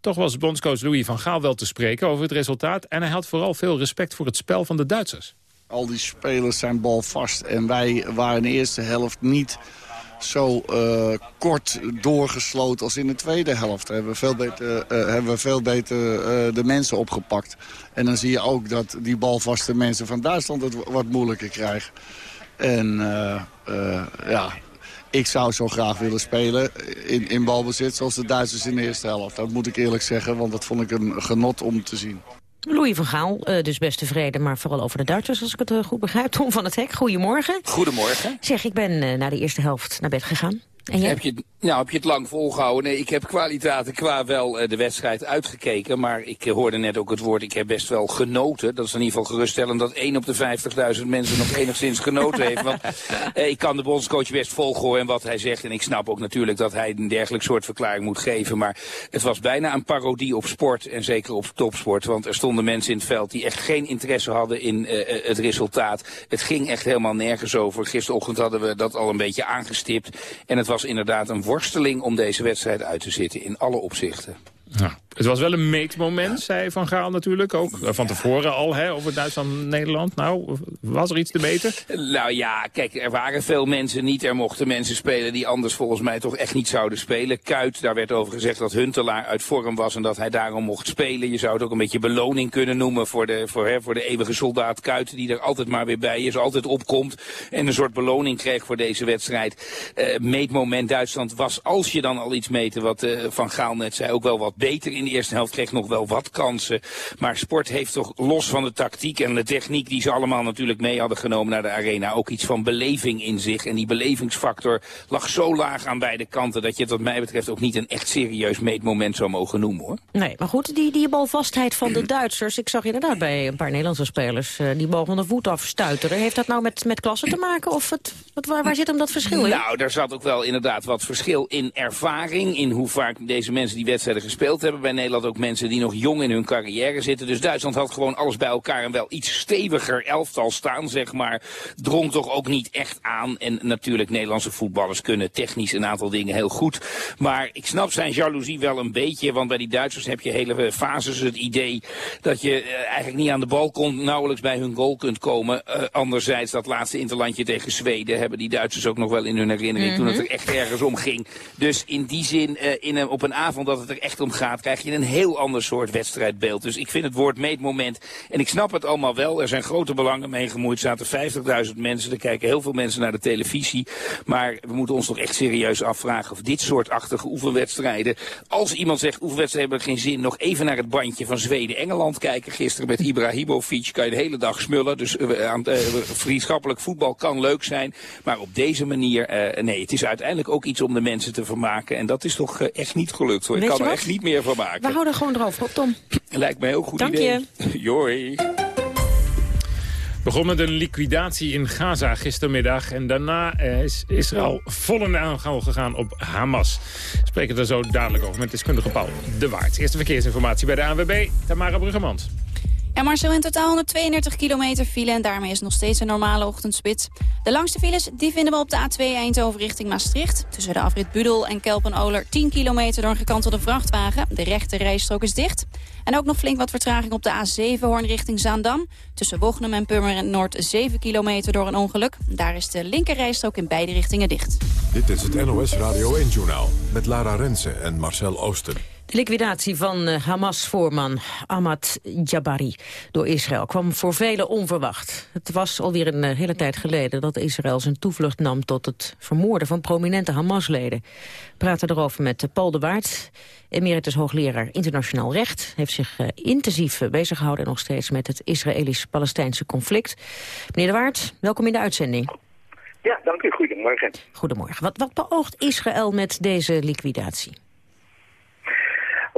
Toch was bondscoach Louis van Gaal wel te spreken over het resultaat... en hij had vooral veel respect voor het spel van de Duitsers. Al die spelers zijn balvast en wij waren in de eerste helft niet zo uh, kort doorgesloten als in de tweede helft. Hebben we veel beter, uh, hebben veel beter uh, de mensen opgepakt. En dan zie je ook dat die balvaste mensen van Duitsland het wat moeilijker krijgen. En ja, ik zou zo graag willen spelen in, in balbezit zoals de Duitsers in de eerste helft. Dat moet ik eerlijk zeggen, want dat vond ik een genot om te zien. Louis van Gaal, uh, dus best tevreden, maar vooral over de Duitsers, als ik het uh, goed begrijp. Tom van het Hek, goedemorgen. Goedemorgen. Zeg, ik ben uh, na de eerste helft naar bed gegaan. En? Heb je, nou, heb je het lang volgehouden? Nee, ik heb kwaliteiten qua wel uh, de wedstrijd uitgekeken. Maar ik uh, hoorde net ook het woord, ik heb best wel genoten. Dat is in ieder geval geruststellend dat 1 op de 50.000 mensen nog enigszins genoten heeft. Want uh, ik kan de bondscoach best volgen en wat hij zegt. En ik snap ook natuurlijk dat hij een dergelijk soort verklaring moet geven. Maar het was bijna een parodie op sport en zeker op topsport. Want er stonden mensen in het veld die echt geen interesse hadden in het resultaat. Het ging echt helemaal nergens over. Gisterochtend hadden we dat al een beetje aangestipt. En het was inderdaad een worsteling om deze wedstrijd uit te zitten in alle opzichten. Ja, het was wel een meetmoment, zei Van Gaal natuurlijk. Ook van tevoren al, hè, over Duitsland-Nederland. Nou, was er iets te meten? Nou ja, kijk, er waren veel mensen niet. Er mochten mensen spelen die anders volgens mij toch echt niet zouden spelen. Kuit, daar werd over gezegd dat Huntelaar uit vorm was en dat hij daarom mocht spelen. Je zou het ook een beetje beloning kunnen noemen voor de, voor, voor de eeuwige soldaat Kuit... die er altijd maar weer bij is, altijd opkomt en een soort beloning kreeg voor deze wedstrijd. Uh, meetmoment Duitsland was, als je dan al iets meten, wat uh, Van Gaal net zei, ook wel wat beter in de eerste helft. Kreeg nog wel wat kansen. Maar sport heeft toch los van de tactiek en de techniek die ze allemaal natuurlijk mee hadden genomen naar de arena. Ook iets van beleving in zich. En die belevingsfactor lag zo laag aan beide kanten dat je het wat mij betreft ook niet een echt serieus meetmoment zou mogen noemen hoor. Nee, maar goed, die, die balvastheid van de Duitsers. Ik zag inderdaad bij een paar Nederlandse spelers uh, die bal van de voet afstuiteren. Heeft dat nou met, met klasse te maken? Of het, wat, waar, waar zit hem dat verschil in? Nou, daar zat ook wel inderdaad wat verschil in ervaring. In hoe vaak deze mensen die wedstrijden gespeeld hebben. Bij Nederland ook mensen die nog jong in hun carrière zitten. Dus Duitsland had gewoon alles bij elkaar en wel iets steviger elftal staan, zeg maar. Drong toch ook niet echt aan. En natuurlijk, Nederlandse voetballers kunnen technisch een aantal dingen heel goed. Maar ik snap zijn jaloezie wel een beetje. Want bij die Duitsers heb je hele fases het idee dat je uh, eigenlijk niet aan de bal komt, nauwelijks bij hun goal kunt komen. Uh, anderzijds, dat laatste interlandje tegen Zweden hebben die Duitsers ook nog wel in hun herinnering. Mm -hmm. Toen het er echt ergens om ging. Dus in die zin, uh, in een, op een avond dat het er echt om gaat, krijg je een heel ander soort wedstrijdbeeld. Dus ik vind het woord meetmoment. En ik snap het allemaal wel. Er zijn grote belangen mee gemoeid. Er zaten 50.000 mensen. Er kijken heel veel mensen naar de televisie. Maar we moeten ons toch echt serieus afvragen of dit soort achtige oefenwedstrijden... als iemand zegt oefenwedstrijden hebben geen zin... nog even naar het bandje van Zweden-Engeland kijken. Gisteren met Ibrahimovic kan je de hele dag smullen. Dus uh, aan, uh, vriendschappelijk voetbal kan leuk zijn. Maar op deze manier, uh, nee, het is uiteindelijk ook iets om de mensen te vermaken. En dat is toch echt niet gelukt hoor. Ik kan er echt niet meer van maken. We houden gewoon erover op, Tom. Lijkt mij ook goed Dank idee. je. Joi. Begon met een liquidatie in Gaza gistermiddag. En daarna is Israël vol in de aanval gegaan op Hamas. We spreken er zo dadelijk over met deskundige Paul de Waard. Eerste verkeersinformatie bij de ANWB, Tamara Bruggemans. Ja, Marcel, in totaal 132 kilometer file en daarmee is nog steeds een normale ochtendspits. De langste files die vinden we op de A2 Eindhoven richting Maastricht. Tussen de afrit Budel en Kelpen-Oler 10 kilometer door een gekantelde vrachtwagen. De rechte rijstrook is dicht. En ook nog flink wat vertraging op de A7 Hoorn richting Zaandam. Tussen Wochnum en Purmerend Noord 7 kilometer door een ongeluk. Daar is de linker rijstrook in beide richtingen dicht. Dit is het NOS Radio 1-journaal met Lara Rensen en Marcel Oosten. Liquidatie van uh, Hamas-voorman Ahmad Jabari door Israël kwam voor velen onverwacht. Het was alweer een uh, hele tijd geleden dat Israël zijn toevlucht nam tot het vermoorden van prominente Hamas-leden. We praten erover met uh, Paul de Waard, emeritus hoogleraar internationaal recht. Heeft zich intensief bezig gehouden en nog steeds met het Israëlisch-Palestijnse conflict. Meneer de Waard, welkom in de uitzending. Ja, dank u. Goedemorgen. Goedemorgen. Wat, wat beoogt Israël met deze liquidatie?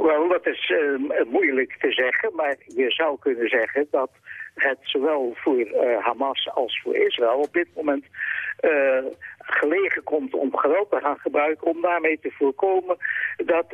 Wel, dat is uh, moeilijk te zeggen, maar je zou kunnen zeggen dat het zowel voor uh, Hamas als voor Israël op dit moment uh, gelegen komt om geweld te gaan gebruiken... om daarmee te voorkomen dat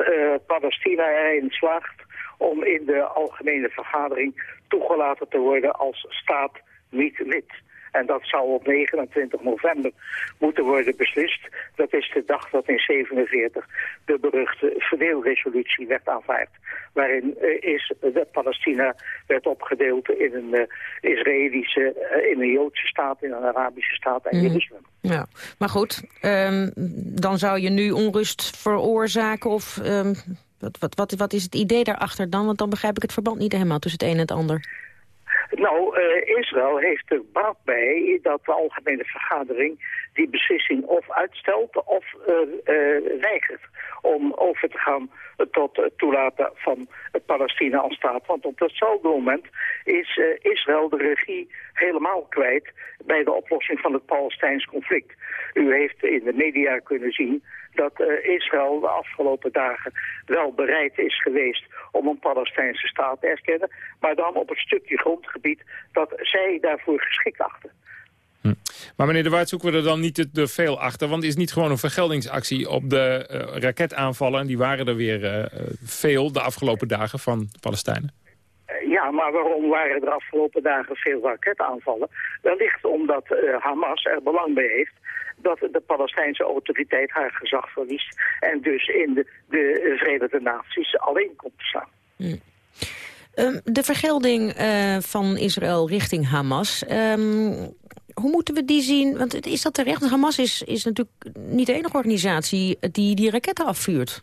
Palestina erin slaagt om in de algemene vergadering toegelaten te worden als staat niet lid. En dat zou op 29 november moeten worden beslist. Dat is de dag dat in 47 de beruchte verdeelresolutie werd aanvaard. Waarin uh, is de Palestina werd opgedeeld in een uh, Israëlische, uh, in een Joodse staat, in een Arabische staat en Jeruzalem. Mm. Ja, maar goed, um, dan zou je nu onrust veroorzaken of... Um, wat, wat, wat, wat is het idee daarachter dan? Want dan begrijp ik het verband niet helemaal tussen het een en het ander. Nou, uh, Israël heeft er baat bij dat de algemene vergadering die beslissing of uitstelt of uh, uh, weigert om over te gaan tot het toelaten van Palestina als staat. Want op datzelfde moment is Israël de regie helemaal kwijt bij de oplossing van het Palestijns conflict. U heeft in de media kunnen zien dat uh, Israël de afgelopen dagen wel bereid is geweest om een Palestijnse staat te erkennen, maar dan op het stukje grondgebied dat zij daarvoor geschikt achten. Hm. Maar meneer De Waard, zoeken we er dan niet te, veel achter? Want is het niet gewoon een vergeldingsactie op de uh, raketaanvallen... en die waren er weer uh, veel de afgelopen dagen van Palestijnen? Ja, maar waarom waren er de afgelopen dagen veel raketaanvallen? Wellicht omdat uh, Hamas er belang bij heeft dat de Palestijnse autoriteit haar gezag verliest... en dus in de, de Verenigde Naties alleen komt te staan. Hmm. Um, de vergelding uh, van Israël richting Hamas... Um, hoe moeten we die zien? Want is dat terecht? Hamas is, is natuurlijk niet de enige organisatie die die raketten afvuurt.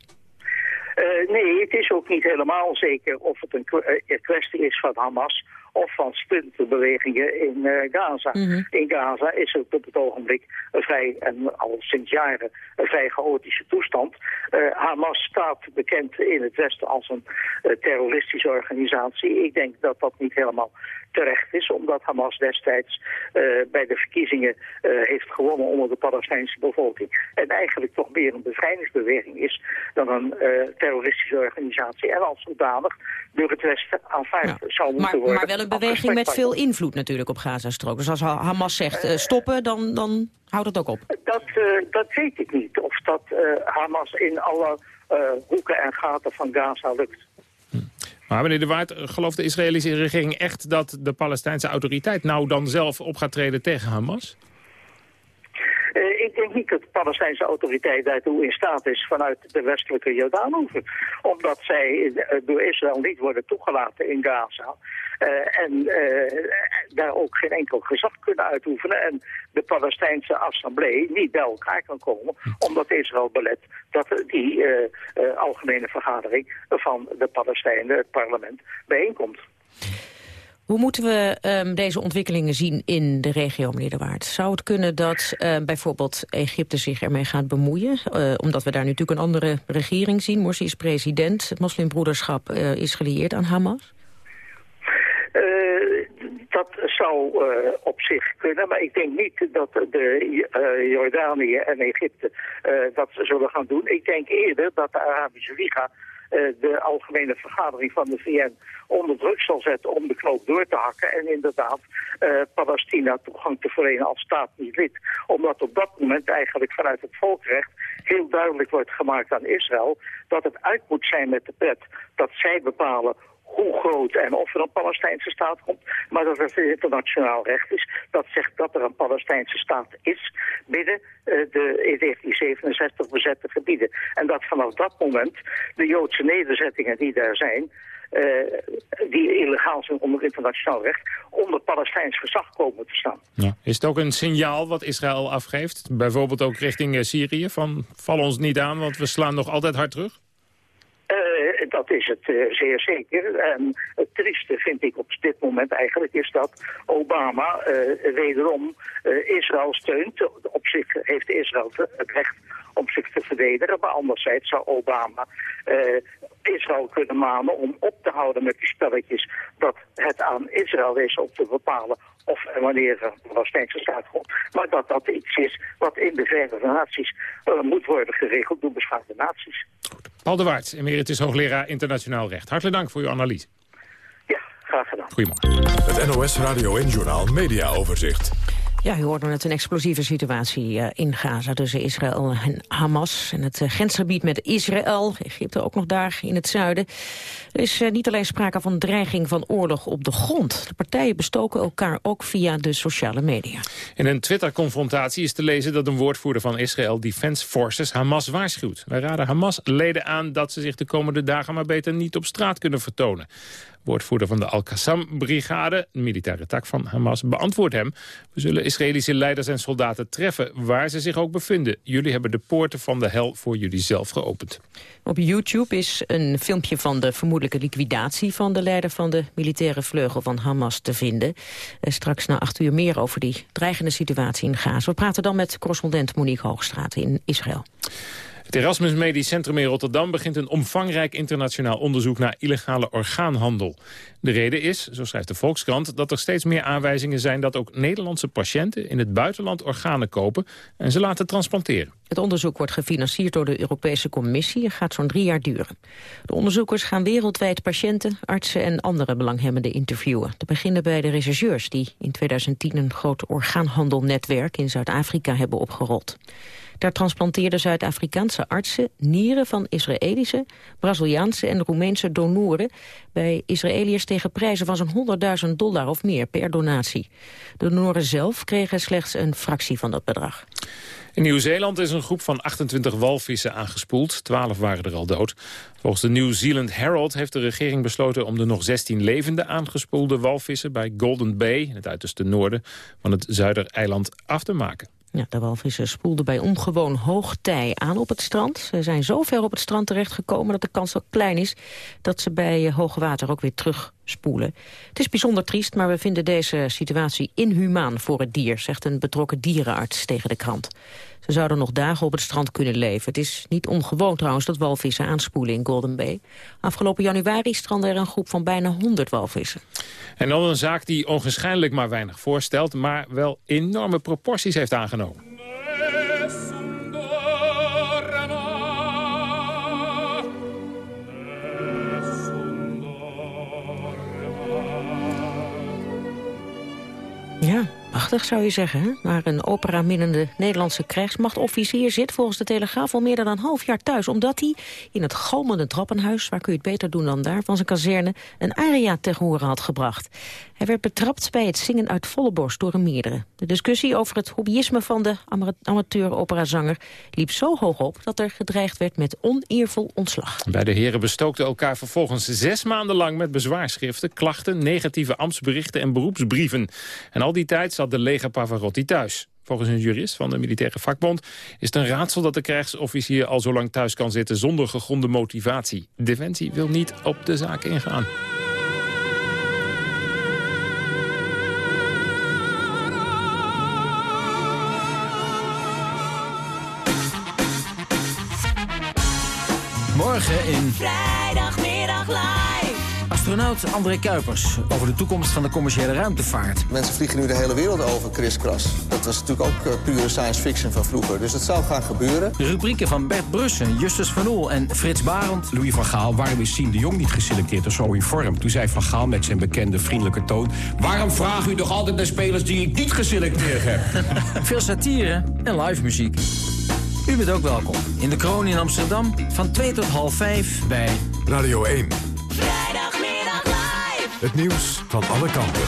Uh, nee, het is ook niet helemaal zeker of het een kwestie is van Hamas of van stuntbewegingen in uh, Gaza. Mhm. In Gaza is het op het ogenblik een vrij, en al sinds jaren, een vrij chaotische toestand. Uh, Hamas staat bekend in het Westen als een uh, terroristische organisatie. Ik denk dat dat niet helemaal terecht is, omdat Hamas destijds bij de verkiezingen heeft gewonnen onder de Palestijnse bevolking. En eigenlijk toch meer een bevrijdingsbeweging is dan een terroristische organisatie. En als zodanig door het Westen aanvaard ja. zou moeten maar, worden. Maar wel een beweging met veel invloed natuurlijk op Gazastrook. Dus als Hamas zegt uh, stoppen, dan, dan houdt het ook op. Dat, uh, dat weet ik niet. Of dat uh, Hamas in alle hoeken en gaten van Gaza lukt. Maar meneer De Waard, gelooft de Israëlische regering echt dat de Palestijnse autoriteit nou dan zelf op gaat treden tegen Hamas? Uh, ik denk niet dat de Palestijnse autoriteit daartoe in staat is vanuit de westelijke Jordaanhoeven. Omdat zij uh, door Israël niet worden toegelaten in Gaza. Uh, en daar ook geen enkel gezag kunnen uitoefenen. En de Palestijnse assemblee niet bij elkaar kan komen. Omdat Israël belet dat die algemene vergadering van de Palestijnen, het parlement, bijeenkomt. Hoe moeten we um, deze ontwikkelingen zien in de regio, meneer De Waard? Zou het kunnen dat uh, bijvoorbeeld Egypte zich ermee gaat bemoeien? Uh, omdat we daar nu natuurlijk een andere regering zien. Morsi is president, het moslimbroederschap uh, is gelieerd aan Hamas. dat zou op zich kunnen, maar ik denk niet dat de Jordanië en Egypte dat zullen gaan doen. Ik denk eerder dat de Arabische Liga de algemene vergadering van de VN onder druk zal zetten om de knoop door te hakken. En inderdaad uh, Palestina toegang te verlenen als staat niet lid. Omdat op dat moment eigenlijk vanuit het volkrecht heel duidelijk wordt gemaakt aan Israël dat het uit moet zijn met de pret dat zij bepalen hoe groot en of er een Palestijnse staat komt, maar dat het internationaal recht is. Dat zegt dat er een Palestijnse staat is binnen uh, de in 1967 bezette gebieden. En dat vanaf dat moment de Joodse nederzettingen die daar zijn, uh, die illegaal zijn onder internationaal recht, onder Palestijns gezag komen te staan. Ja. Is het ook een signaal wat Israël afgeeft? Bijvoorbeeld ook richting uh, Syrië, van val ons niet aan, want we slaan nog altijd hard terug? Uh, dat is het uh, zeer zeker. En het trieste vind ik op dit moment eigenlijk is dat Obama uh, wederom Israël steunt. Op zich heeft Israël het recht om zich te verdedigen. Maar anderzijds zou Obama Israël kunnen manen om op te houden met die spelletjes dat het aan Israël is om te bepalen of en wanneer er een Palestijnse staat komt. Maar dat dat iets is wat in de Verenigde Naties moet worden geregeld door beschaafde naties. Paul de Waard, emeritus hoogleraar internationaal recht. Hartelijk dank voor uw analyse. Ja, graag gedaan. Goedemorgen. Het NOS Radio en Journaal Media Overzicht. Ja, u hoorde net een explosieve situatie uh, in Gaza tussen Israël en Hamas. En het uh, grensgebied met Israël, Egypte ook nog daar in het zuiden. Er is uh, niet alleen sprake van dreiging van oorlog op de grond. De partijen bestoken elkaar ook via de sociale media. In een Twitter-confrontatie is te lezen dat een woordvoerder van Israël Defense Forces Hamas waarschuwt. Wij raden Hamas-leden aan dat ze zich de komende dagen maar beter niet op straat kunnen vertonen. Woordvoerder van de Al-Qassam-brigade, een militaire tak van Hamas, beantwoordt hem. We zullen Israëlische leiders en soldaten treffen waar ze zich ook bevinden. Jullie hebben de poorten van de hel voor jullie zelf geopend. Op YouTube is een filmpje van de vermoedelijke liquidatie van de leider van de militaire vleugel van Hamas te vinden. Eh, straks na acht uur meer over die dreigende situatie in Gaza. We praten dan met correspondent Monique Hoogstraat in Israël. Het Erasmus Medisch Centrum in Rotterdam begint een omvangrijk internationaal onderzoek naar illegale orgaanhandel. De reden is, zo schrijft de Volkskrant, dat er steeds meer aanwijzingen zijn dat ook Nederlandse patiënten in het buitenland organen kopen en ze laten transplanteren. Het onderzoek wordt gefinancierd door de Europese Commissie en gaat zo'n drie jaar duren. De onderzoekers gaan wereldwijd patiënten, artsen en andere belanghebbenden interviewen. Te beginnen bij de rechercheurs die in 2010 een groot orgaanhandelnetwerk in Zuid-Afrika hebben opgerold. Daar transplanteerden Zuid-Afrikaanse artsen nieren van Israëlische, Braziliaanse en Roemeense donoren bij Israëliërs tegen prijzen van zo'n 100.000 dollar of meer per donatie. De donoren zelf kregen slechts een fractie van dat bedrag. In Nieuw-Zeeland is een groep van 28 walvissen aangespoeld. 12 waren er al dood. Volgens de New Zealand Herald heeft de regering besloten... om de nog 16 levende aangespoelde walvissen bij Golden Bay... in het uiterste noorden van het Zuidereiland af te maken. Ja, de walvissen spoelden bij ongewoon hoog tij aan op het strand. Ze zijn zo ver op het strand terechtgekomen dat de kans ook klein is... dat ze bij eh, hoog water ook weer terugspoelen. Het is bijzonder triest, maar we vinden deze situatie inhumaan voor het dier... zegt een betrokken dierenarts tegen de krant. Ze zouden nog dagen op het strand kunnen leven. Het is niet ongewoon trouwens dat walvissen aanspoelen in Golden Bay. Afgelopen januari strandde er een groep van bijna 100 walvissen. En dan een zaak die onwaarschijnlijk maar weinig voorstelt... maar wel enorme proporties heeft aangenomen. Ja, Prachtig zou je zeggen, maar een opera-minnende Nederlandse krijgsmachtofficier zit volgens de Telegraaf al meer dan een half jaar thuis, omdat hij in het galmende trappenhuis, waar kun je het beter doen dan daar, van zijn kazerne, een aria te horen had gebracht. Hij werd betrapt bij het zingen uit volle borst door een meerdere. De discussie over het hobbyisme van de amateur-operazanger liep zo hoog op dat er gedreigd werd met oneervol ontslag. Beide heren bestookten elkaar vervolgens zes maanden lang met bezwaarschriften, klachten, negatieve ambtsberichten en beroepsbrieven. En al die tijd zat de leger Pavarotti thuis. Volgens een jurist van de militaire vakbond is het een raadsel dat de krijgsofficier al zo lang thuis kan zitten zonder gegronde motivatie. Defensie wil niet op de zaak ingaan. Morgen in... Vrijdagmiddag live. Astronaut André Kuipers over de toekomst van de commerciële ruimtevaart. Mensen vliegen nu de hele wereld over, Chris Kras. Dat was natuurlijk ook uh, pure science fiction van vroeger. Dus het zou gaan gebeuren. De rubrieken van Bert Brussen, Justus van Oel en Frits Barend. Louis van Gaal, waarom is Sien de Jong niet geselecteerd of zo in vorm? Toen zei Van Gaal met zijn bekende vriendelijke toon... waarom vraagt u toch altijd naar spelers die ik niet geselecteerd heb? Veel satire en live muziek. U bent ook welkom in de Kroon in Amsterdam van 2 tot half 5 bij Radio 1. Het nieuws van alle kanten.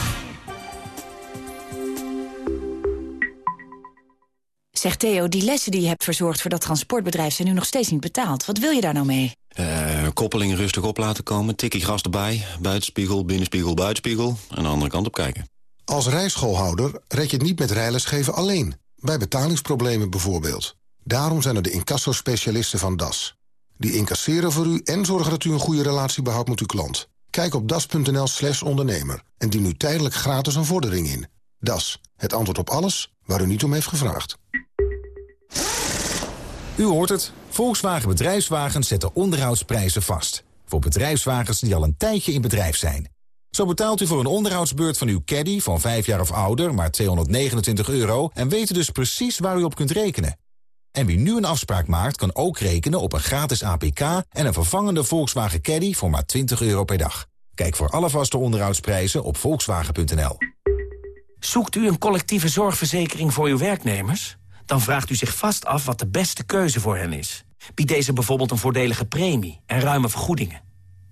Zeg Theo, die lessen die je hebt verzorgd voor dat transportbedrijf... zijn nu nog steeds niet betaald. Wat wil je daar nou mee? Uh, koppeling rustig op laten komen, tikkie gras erbij... buitenspiegel, binnenspiegel, buitenspiegel... en de andere kant op kijken. Als rijschoolhouder red je het niet met rijlesgeven alleen. Bij betalingsproblemen bijvoorbeeld. Daarom zijn er de incassospecialisten van DAS. Die incasseren voor u en zorgen dat u een goede relatie behoudt met uw klant. Kijk op das.nl slash ondernemer en dien nu tijdelijk gratis een vordering in. DAS, het antwoord op alles waar u niet om heeft gevraagd. U hoort het. Volkswagen Bedrijfswagens zetten onderhoudsprijzen vast. Voor bedrijfswagens die al een tijdje in bedrijf zijn. Zo betaalt u voor een onderhoudsbeurt van uw caddy van 5 jaar of ouder maar 229 euro... en weet u dus precies waar u op kunt rekenen. En wie nu een afspraak maakt, kan ook rekenen op een gratis APK... en een vervangende Volkswagen Caddy voor maar 20 euro per dag. Kijk voor alle vaste onderhoudsprijzen op volkswagen.nl. Zoekt u een collectieve zorgverzekering voor uw werknemers? Dan vraagt u zich vast af wat de beste keuze voor hen is. Biedt deze bijvoorbeeld een voordelige premie en ruime vergoedingen?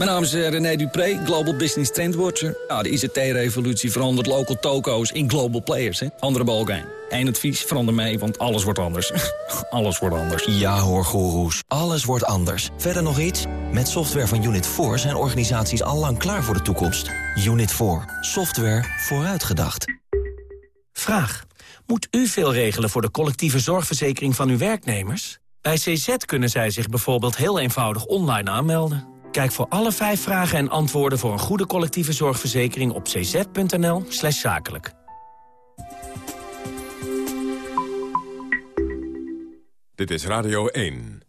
Mijn naam is eh, René Dupré, Global Business Trendwatcher. Ja, de ICT-revolutie verandert local toko's in global players. Hè? Andere balkijn. Eén advies, verander mee, want alles wordt anders. alles wordt anders. Ja hoor, goeroes. Alles wordt anders. Verder nog iets? Met software van Unit 4 zijn organisaties al lang klaar voor de toekomst. Unit 4. Software vooruitgedacht. Vraag. Moet u veel regelen voor de collectieve zorgverzekering van uw werknemers? Bij CZ kunnen zij zich bijvoorbeeld heel eenvoudig online aanmelden. Kijk voor alle vijf vragen en antwoorden voor een goede collectieve zorgverzekering op cz.nl slash zakelijk. Dit is Radio 1.